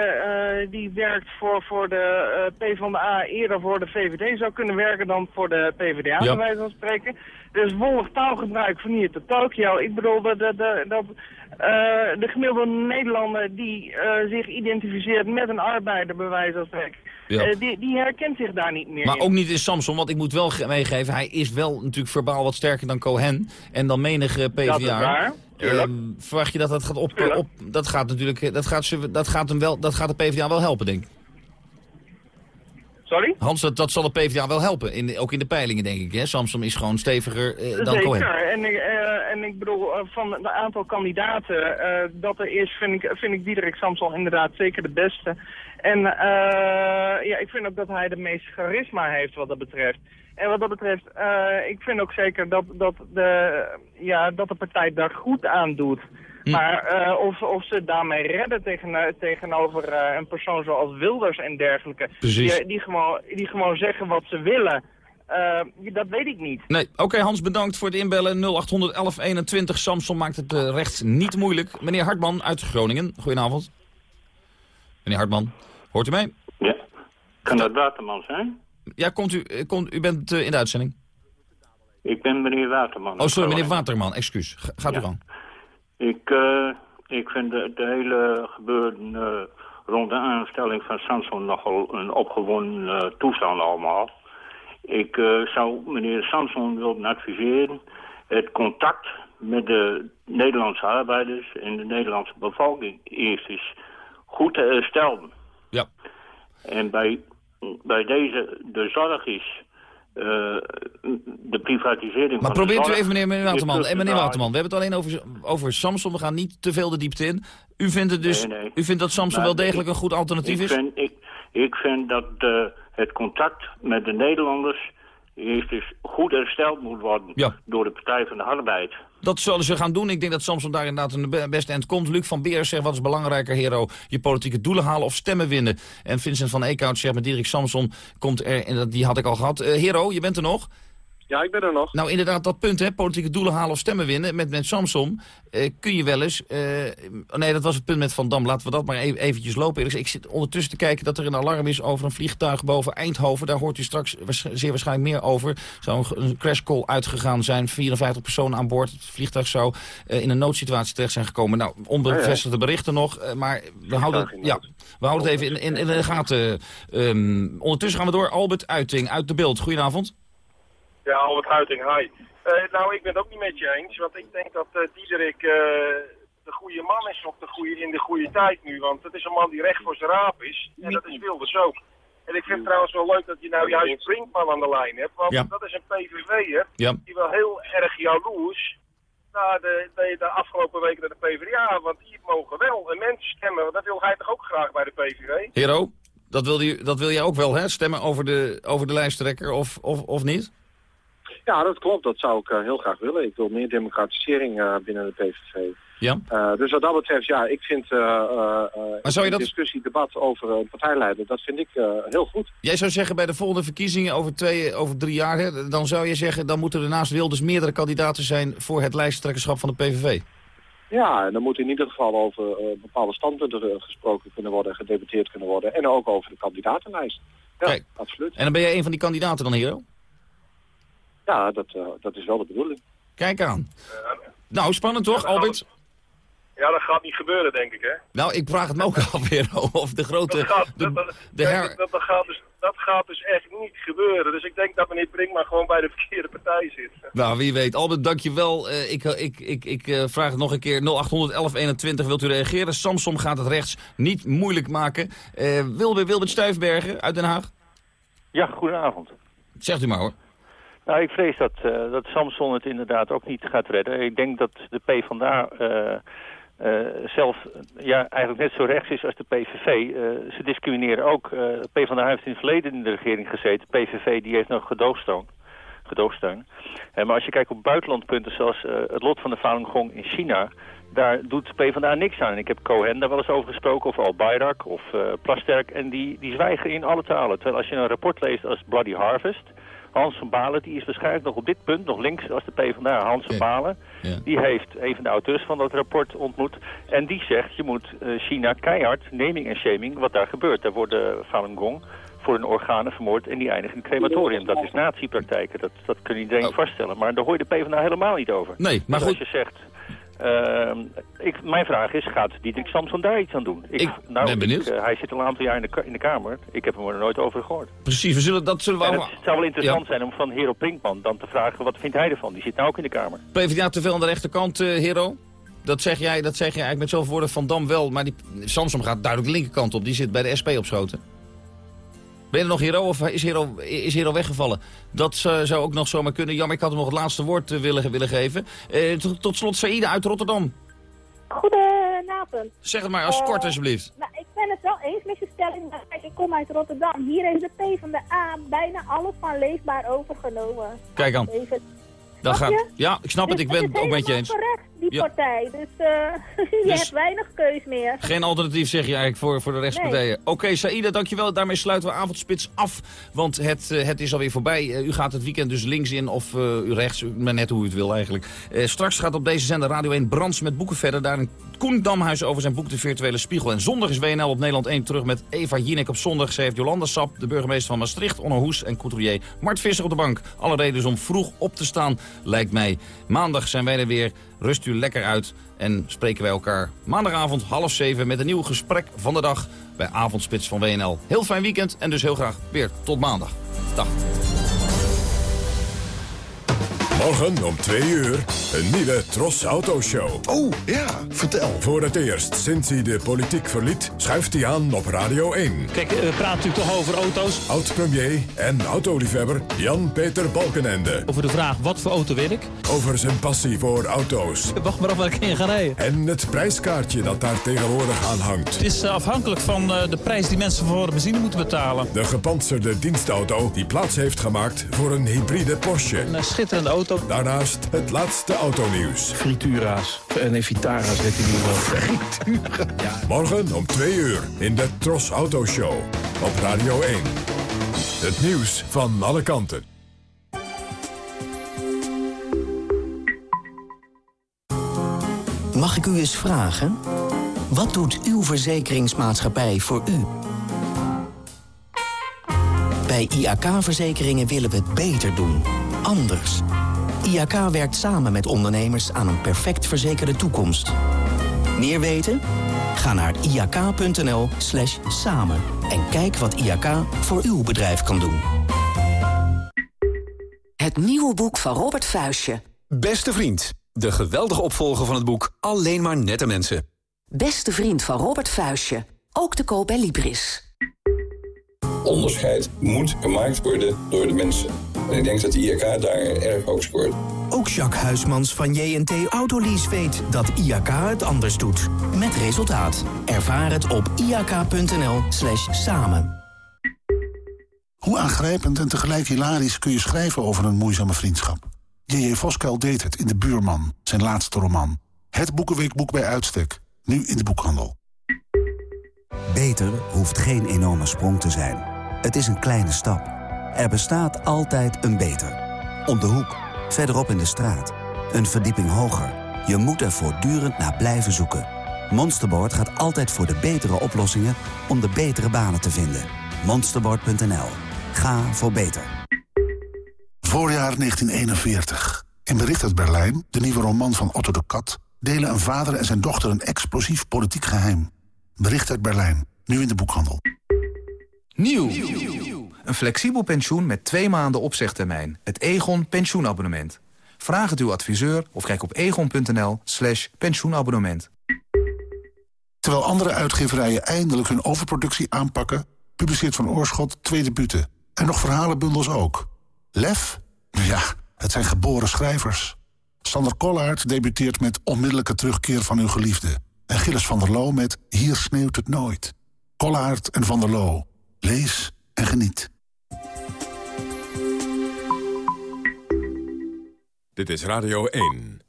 die werkt voor, voor de PvdA eerder voor de VVD zou kunnen werken... dan voor de PvdA, bij wijze van spreken... Dus wollig taalgebruik van hier tot Tokio. Ik bedoel dat, dat, dat uh, de gemiddelde Nederlander die uh, zich identificeert met een arbeider, bij wijze van spreken, ja. uh, die, die, herkent zich daar niet meer Maar ook niet in Samson, want ik moet wel meegeven, hij is wel natuurlijk verbaal wat sterker dan Cohen en dan menige PvdA. Um, verwacht je dat dat gaat op, op, dat gaat natuurlijk, dat gaat, dat gaat hem wel, dat gaat de PvdA wel helpen, denk ik. Sorry? Hans, dat, dat zal de PvdA wel helpen, in ook in de peilingen denk ik. Hè? Samsom is gewoon steviger uh, dan Zeker. Cohen. En, uh, en ik bedoel, uh, van het aantal kandidaten dat er is, vind ik, vind ik Diederik Samson inderdaad zeker de beste. En ja, ik vind ook dat hij de meeste charisma heeft wat dat betreft. En wat dat betreft, ik vind ook zeker dat, dat, de, ja, dat de partij daar goed aan doet. Hm. Maar uh, of, of ze daarmee redden tegen, eh, tegenover uh, een persoon zoals Wilders en dergelijke... Die, die, gewoon, die gewoon zeggen wat ze willen... Uh, dat weet ik niet. Nee, oké Hans, bedankt voor het inbellen. 0800 1121. Samson maakt het uh, rechts niet moeilijk. Meneer Hartman uit Groningen, goedenavond. Meneer Hartman, hoort u mij? Ja. Kan dat Waterman zijn? Ja, komt u, komt, u bent in de uitzending. Ik ben meneer Waterman. Oh, sorry, meneer Waterman, excuus. Gaat ja. u gang. Ik, uh, ik vind de, de hele gebeuren uh, rond de aanstelling van Samson nogal een opgewonden uh, toestand allemaal. Ik zou meneer Samson willen adviseren het contact met de Nederlandse arbeiders en de Nederlandse bevolking eerst eens goed te herstellen. Ja. En bij, bij deze de zorg is uh, de privatisering maar probeert u even, meneer, meneer Waterman. En meneer Waterman, we hebben het alleen over, over Samsung. We gaan niet te veel de diepte in. U vindt, het dus, nee, nee. U vindt dat Samsung wel degelijk een goed alternatief ik is? Vind, ik, ik vind dat uh, het contact met de Nederlanders heeft dus goed hersteld moet worden ja. door de Partij van de Arbeid. Dat zullen ze gaan doen. Ik denk dat Samson daar inderdaad een beste eind komt. Luc van Beers zegt, wat is belangrijker, hero? Je politieke doelen halen of stemmen winnen? En Vincent van Eekhout zegt, met Dirk Samson komt er... En die had ik al gehad. Uh, hero, je bent er nog? Ja, ik ben er nog. Nou, inderdaad, dat punt, hè, politieke doelen halen of stemmen winnen met, met Samsom, eh, kun je wel eens... Eh, nee, dat was het punt met Van Dam, laten we dat maar even, eventjes lopen. Ik zit ondertussen te kijken dat er een alarm is over een vliegtuig boven Eindhoven. Daar hoort u straks zeer waarschijnlijk meer over. Zou een, crashcall uitgegaan zijn, 54 personen aan boord. Het vliegtuig zou uh, in een noodsituatie terecht zijn gekomen. Nou, onbevestigde berichten nog, maar we houden, ja, we houden het even in, in, in de gaten. Um, ondertussen gaan we door. Albert Uiting, uit de beeld. Goedenavond. Ja, Albert Huiting, hi. Uh, nou, ik ben het ook niet met je eens, want ik denk dat uh, Diederik uh, de goede man is op de goede, in de goede tijd nu. Want het is een man die recht voor zijn raap is, en dat is Wilders ook. En ik vind het trouwens wel leuk dat je nou juist Brinkman aan de lijn hebt, want ja. dat is een PVV'er ja. die wel heel erg jaloers na de, de, de afgelopen weken naar de PvdA, want die mogen wel. En mensen stemmen, dat wil hij toch ook graag bij de PVV? Hero, dat wil, je, dat wil jij ook wel, hè? Stemmen over de, over de lijsttrekker, of, of, of niet? Ja, dat klopt. Dat zou ik uh, heel graag willen. Ik wil meer democratisering uh, binnen de PVV. Ja. Uh, dus wat dat betreft, ja, ik vind maar zou je dat... discussie, debat over een partijleider, dat vind ik heel goed. Jij zou zeggen bij de volgende verkiezingen over, twee, over drie jaar, hè, dan zou je zeggen, dan moeten er naast Wilders meerdere kandidaten zijn voor het lijsttrekkerschap van de PVV. Ja, en dan moet in ieder geval over bepaalde standpunten gesproken kunnen worden, gedebatteerd kunnen worden. En ook over de kandidatenlijst. Ja, Kijk, absoluut. En dan ben jij een van die kandidaten dan, Hero? Ja, dat, uh, dat is wel de bedoeling. Kijk aan. nou, spannend toch, Albert? Ja, dat gaat niet gebeuren, denk ik, hè? Nou, ik vraag het me ook (laughs) af, Hero. Of de grote... Dat gaat, de, dat, de her... dat, dat, gaat dus, dat gaat dus echt niet gebeuren. Dus ik denk dat meneer Brinkma gewoon bij de verkeerde partij zit. Nou, wie weet. Albert, dankjewel. Uh, ik ik, ik, ik uh, vraag het nog een keer. 081121, wilt u reageren? Samsom gaat het rechts niet moeilijk maken. Uh, Wilbert, Wilbert Stuyfbergen uit Den Haag. Ja, goedenavond. Zegt u maar hoor. Nou, ik vrees dat, uh, dat Samson het inderdaad ook niet gaat redden. Ik denk dat de PvdA uh, uh, zelf ja, eigenlijk net zo rechts is als de PVV. ze discrimineren ook. de PvdA heeft in het verleden in de regering gezeten. De PVV die heeft nog gedoogsteun. gedoogsteun. maar als je kijkt op buitenlandpunten zoals het lot van de Falun Gong in China... daar doet PvdA niks aan. Ik heb Cohen daar wel eens over gesproken, of Al-Bayrak of Plasterk. En die, die zwijgen in alle talen. Terwijl als je een rapport leest als Bloody Harvest... Hans van Balen, die is waarschijnlijk nog op dit punt nog links als de PvdA. Hans van Balen, ja. die heeft een van de auteurs van dat rapport ontmoet. En die zegt, je moet uh, China keihard, naming en shaming, wat daar gebeurt. Daar worden Falun Gong voor hun organen vermoord en die eindigen in crematorium. Dat is nazi-praktijken, dat, dat kan iedereen oh. vaststellen. Maar daar hoor je de PvdA helemaal niet over. Nee, maar dus goed. als je zegt... Uh, ik, mijn vraag is, gaat Diederik Samson daar iets aan doen? Ik, nou, ben benieuwd. Ik, uh, hij zit al een aantal jaar in de, in de Kamer. Ik heb hem er nooit over gehoord. Precies, we zullen, dat zullen we en allemaal... Het zou wel interessant ja. zijn om van Hero Brinkman dan te vragen, wat vindt hij ervan? Die zit nou ook in de Kamer. PvdA te veel aan de rechterkant, uh, Hero? Dat zeg, jij, dat zeg jij eigenlijk met zoveel woorden van Dam wel, maar die, Samson gaat duidelijk de linkerkant op. Die zit bij de SP op schoten. Ben je er nog Hero of is Hero, is Hero weggevallen? Dat zou ook nog zomaar kunnen. Jammer, ik had hem nog het laatste woord uh, willen, willen geven. Uh, tot, tot slot Saïda uit Rotterdam. Goedenavond. Zeg het maar als kort alsjeblieft. Nou, ik ben het wel eens met je stelling. Maar kijk, ik kom uit Rotterdam. Hier heeft de P van de A bijna alles van leefbaar overgenomen. Kijk aan. Dat gaat, ja, ik snap dus het. Ik ben het ook met je eens. correct, die ja. partij. Dus uh, (laughs) je dus hebt weinig keus meer. Geen alternatief zeg je eigenlijk voor, voor de rechtspartijen. Nee. Oké, okay, Saïda, dankjewel. Daarmee sluiten we avondspits af. Want het, uh, het is alweer voorbij. Uh, u gaat het weekend dus links in of u rechts. Maar net hoe u het wil eigenlijk. straks gaat op deze zender Radio 1 Brands met boeken verder. Daar een Koen Damhuis over zijn boek De Virtuele Spiegel. En zondag is WNL op Nederland 1 terug met Eva Jinek op zondag. Ze heeft Jolanda Sap, de burgemeester van Maastricht, Onno Hoes en couturier Mart Visser op de bank. Alle redenen om vroeg op te staan, lijkt mij. Maandag zijn wij er weer. Rust u lekker uit en spreken wij elkaar maandagavond half zeven met een nieuw gesprek van de dag bij Avondspits van WNL. Heel fijn weekend en dus heel graag weer tot maandag. Dag. Morgen om twee uur een nieuwe Tros Autoshow. Oh, ja, vertel. Voor het eerst sinds hij de politiek verliet, schuift hij aan op Radio 1. Kijk, we praten natuurlijk toch over auto's. Oud-premier en autoliefhebber Jan-Peter Balkenende. Over de vraag, wat voor auto wil ik? Over zijn passie voor auto's. Wacht maar af waar ik in ga rijden. En het prijskaartje dat daar tegenwoordig aan hangt. Het is afhankelijk van de prijs die mensen voor benzine moeten betalen. De gepantserde dienstauto die plaats heeft gemaakt voor een hybride Porsche. Een schitterende auto. Daarnaast het laatste autonieuws. Fritura's. Nee, Vitara's heet die nu wel. Fritura. Ja. Morgen om twee uur in de Tros Autoshow op Radio 1. Het nieuws van alle kanten. Mag ik u eens vragen? Wat doet uw verzekeringsmaatschappij voor u? Bij IAK-verzekeringen willen we het beter doen. Anders. IAK werkt samen met ondernemers aan een perfect verzekerde toekomst. Meer weten? Ga naar iak.nl slash samen en kijk wat IAK voor uw bedrijf kan doen. Het nieuwe boek van Robert Vuistje. Beste vriend, de geweldige opvolger van het boek Alleen maar nette mensen. Beste vriend van Robert Vuistje, ook te koop bij Libris. Onderscheid moet gemaakt worden door de mensen. En ik denk dat de IAK daar erg hoog scoort. Ook Jacques Huismans van JNT Autolease weet dat IAK het anders doet. Met resultaat. Ervaar het op iak.nl slash samen. Hoe aangrijpend en tegelijk hilarisch kun je schrijven over een moeizame vriendschap? J.J. Voskuil deed het in De Buurman, zijn laatste roman. Het boekenweekboek bij uitstek. Nu in de boekhandel. Beter hoeft geen enorme sprong te zijn. Het is een kleine stap. Er bestaat altijd een beter. Om de hoek, verderop in de straat. Een verdieping hoger. Je moet er voortdurend naar blijven zoeken. Monsterboard gaat altijd voor de betere oplossingen om de betere banen te vinden. Monsterboard.nl. Ga voor beter. Voorjaar 1941. In Bericht uit Berlijn, de nieuwe roman van Otto de Kat... delen een vader en zijn dochter een explosief politiek geheim. Bericht uit Berlijn, nu in de boekhandel. Nieuw. Een flexibel pensioen met twee maanden opzegtermijn. Het Egon pensioenabonnement. Vraag het uw adviseur of kijk op egon.nl slash pensioenabonnement. Terwijl andere uitgeverijen eindelijk hun overproductie aanpakken... publiceert Van Oorschot twee debuten. En nog verhalenbundels ook. Lef? Ja, het zijn geboren schrijvers. Sander Kollaert debuteert met Onmiddellijke terugkeer van uw geliefde. En Gilles van der Loo met Hier sneeuwt het nooit. Kollaert en van der Loo. Lees en geniet. Dit is Radio 1.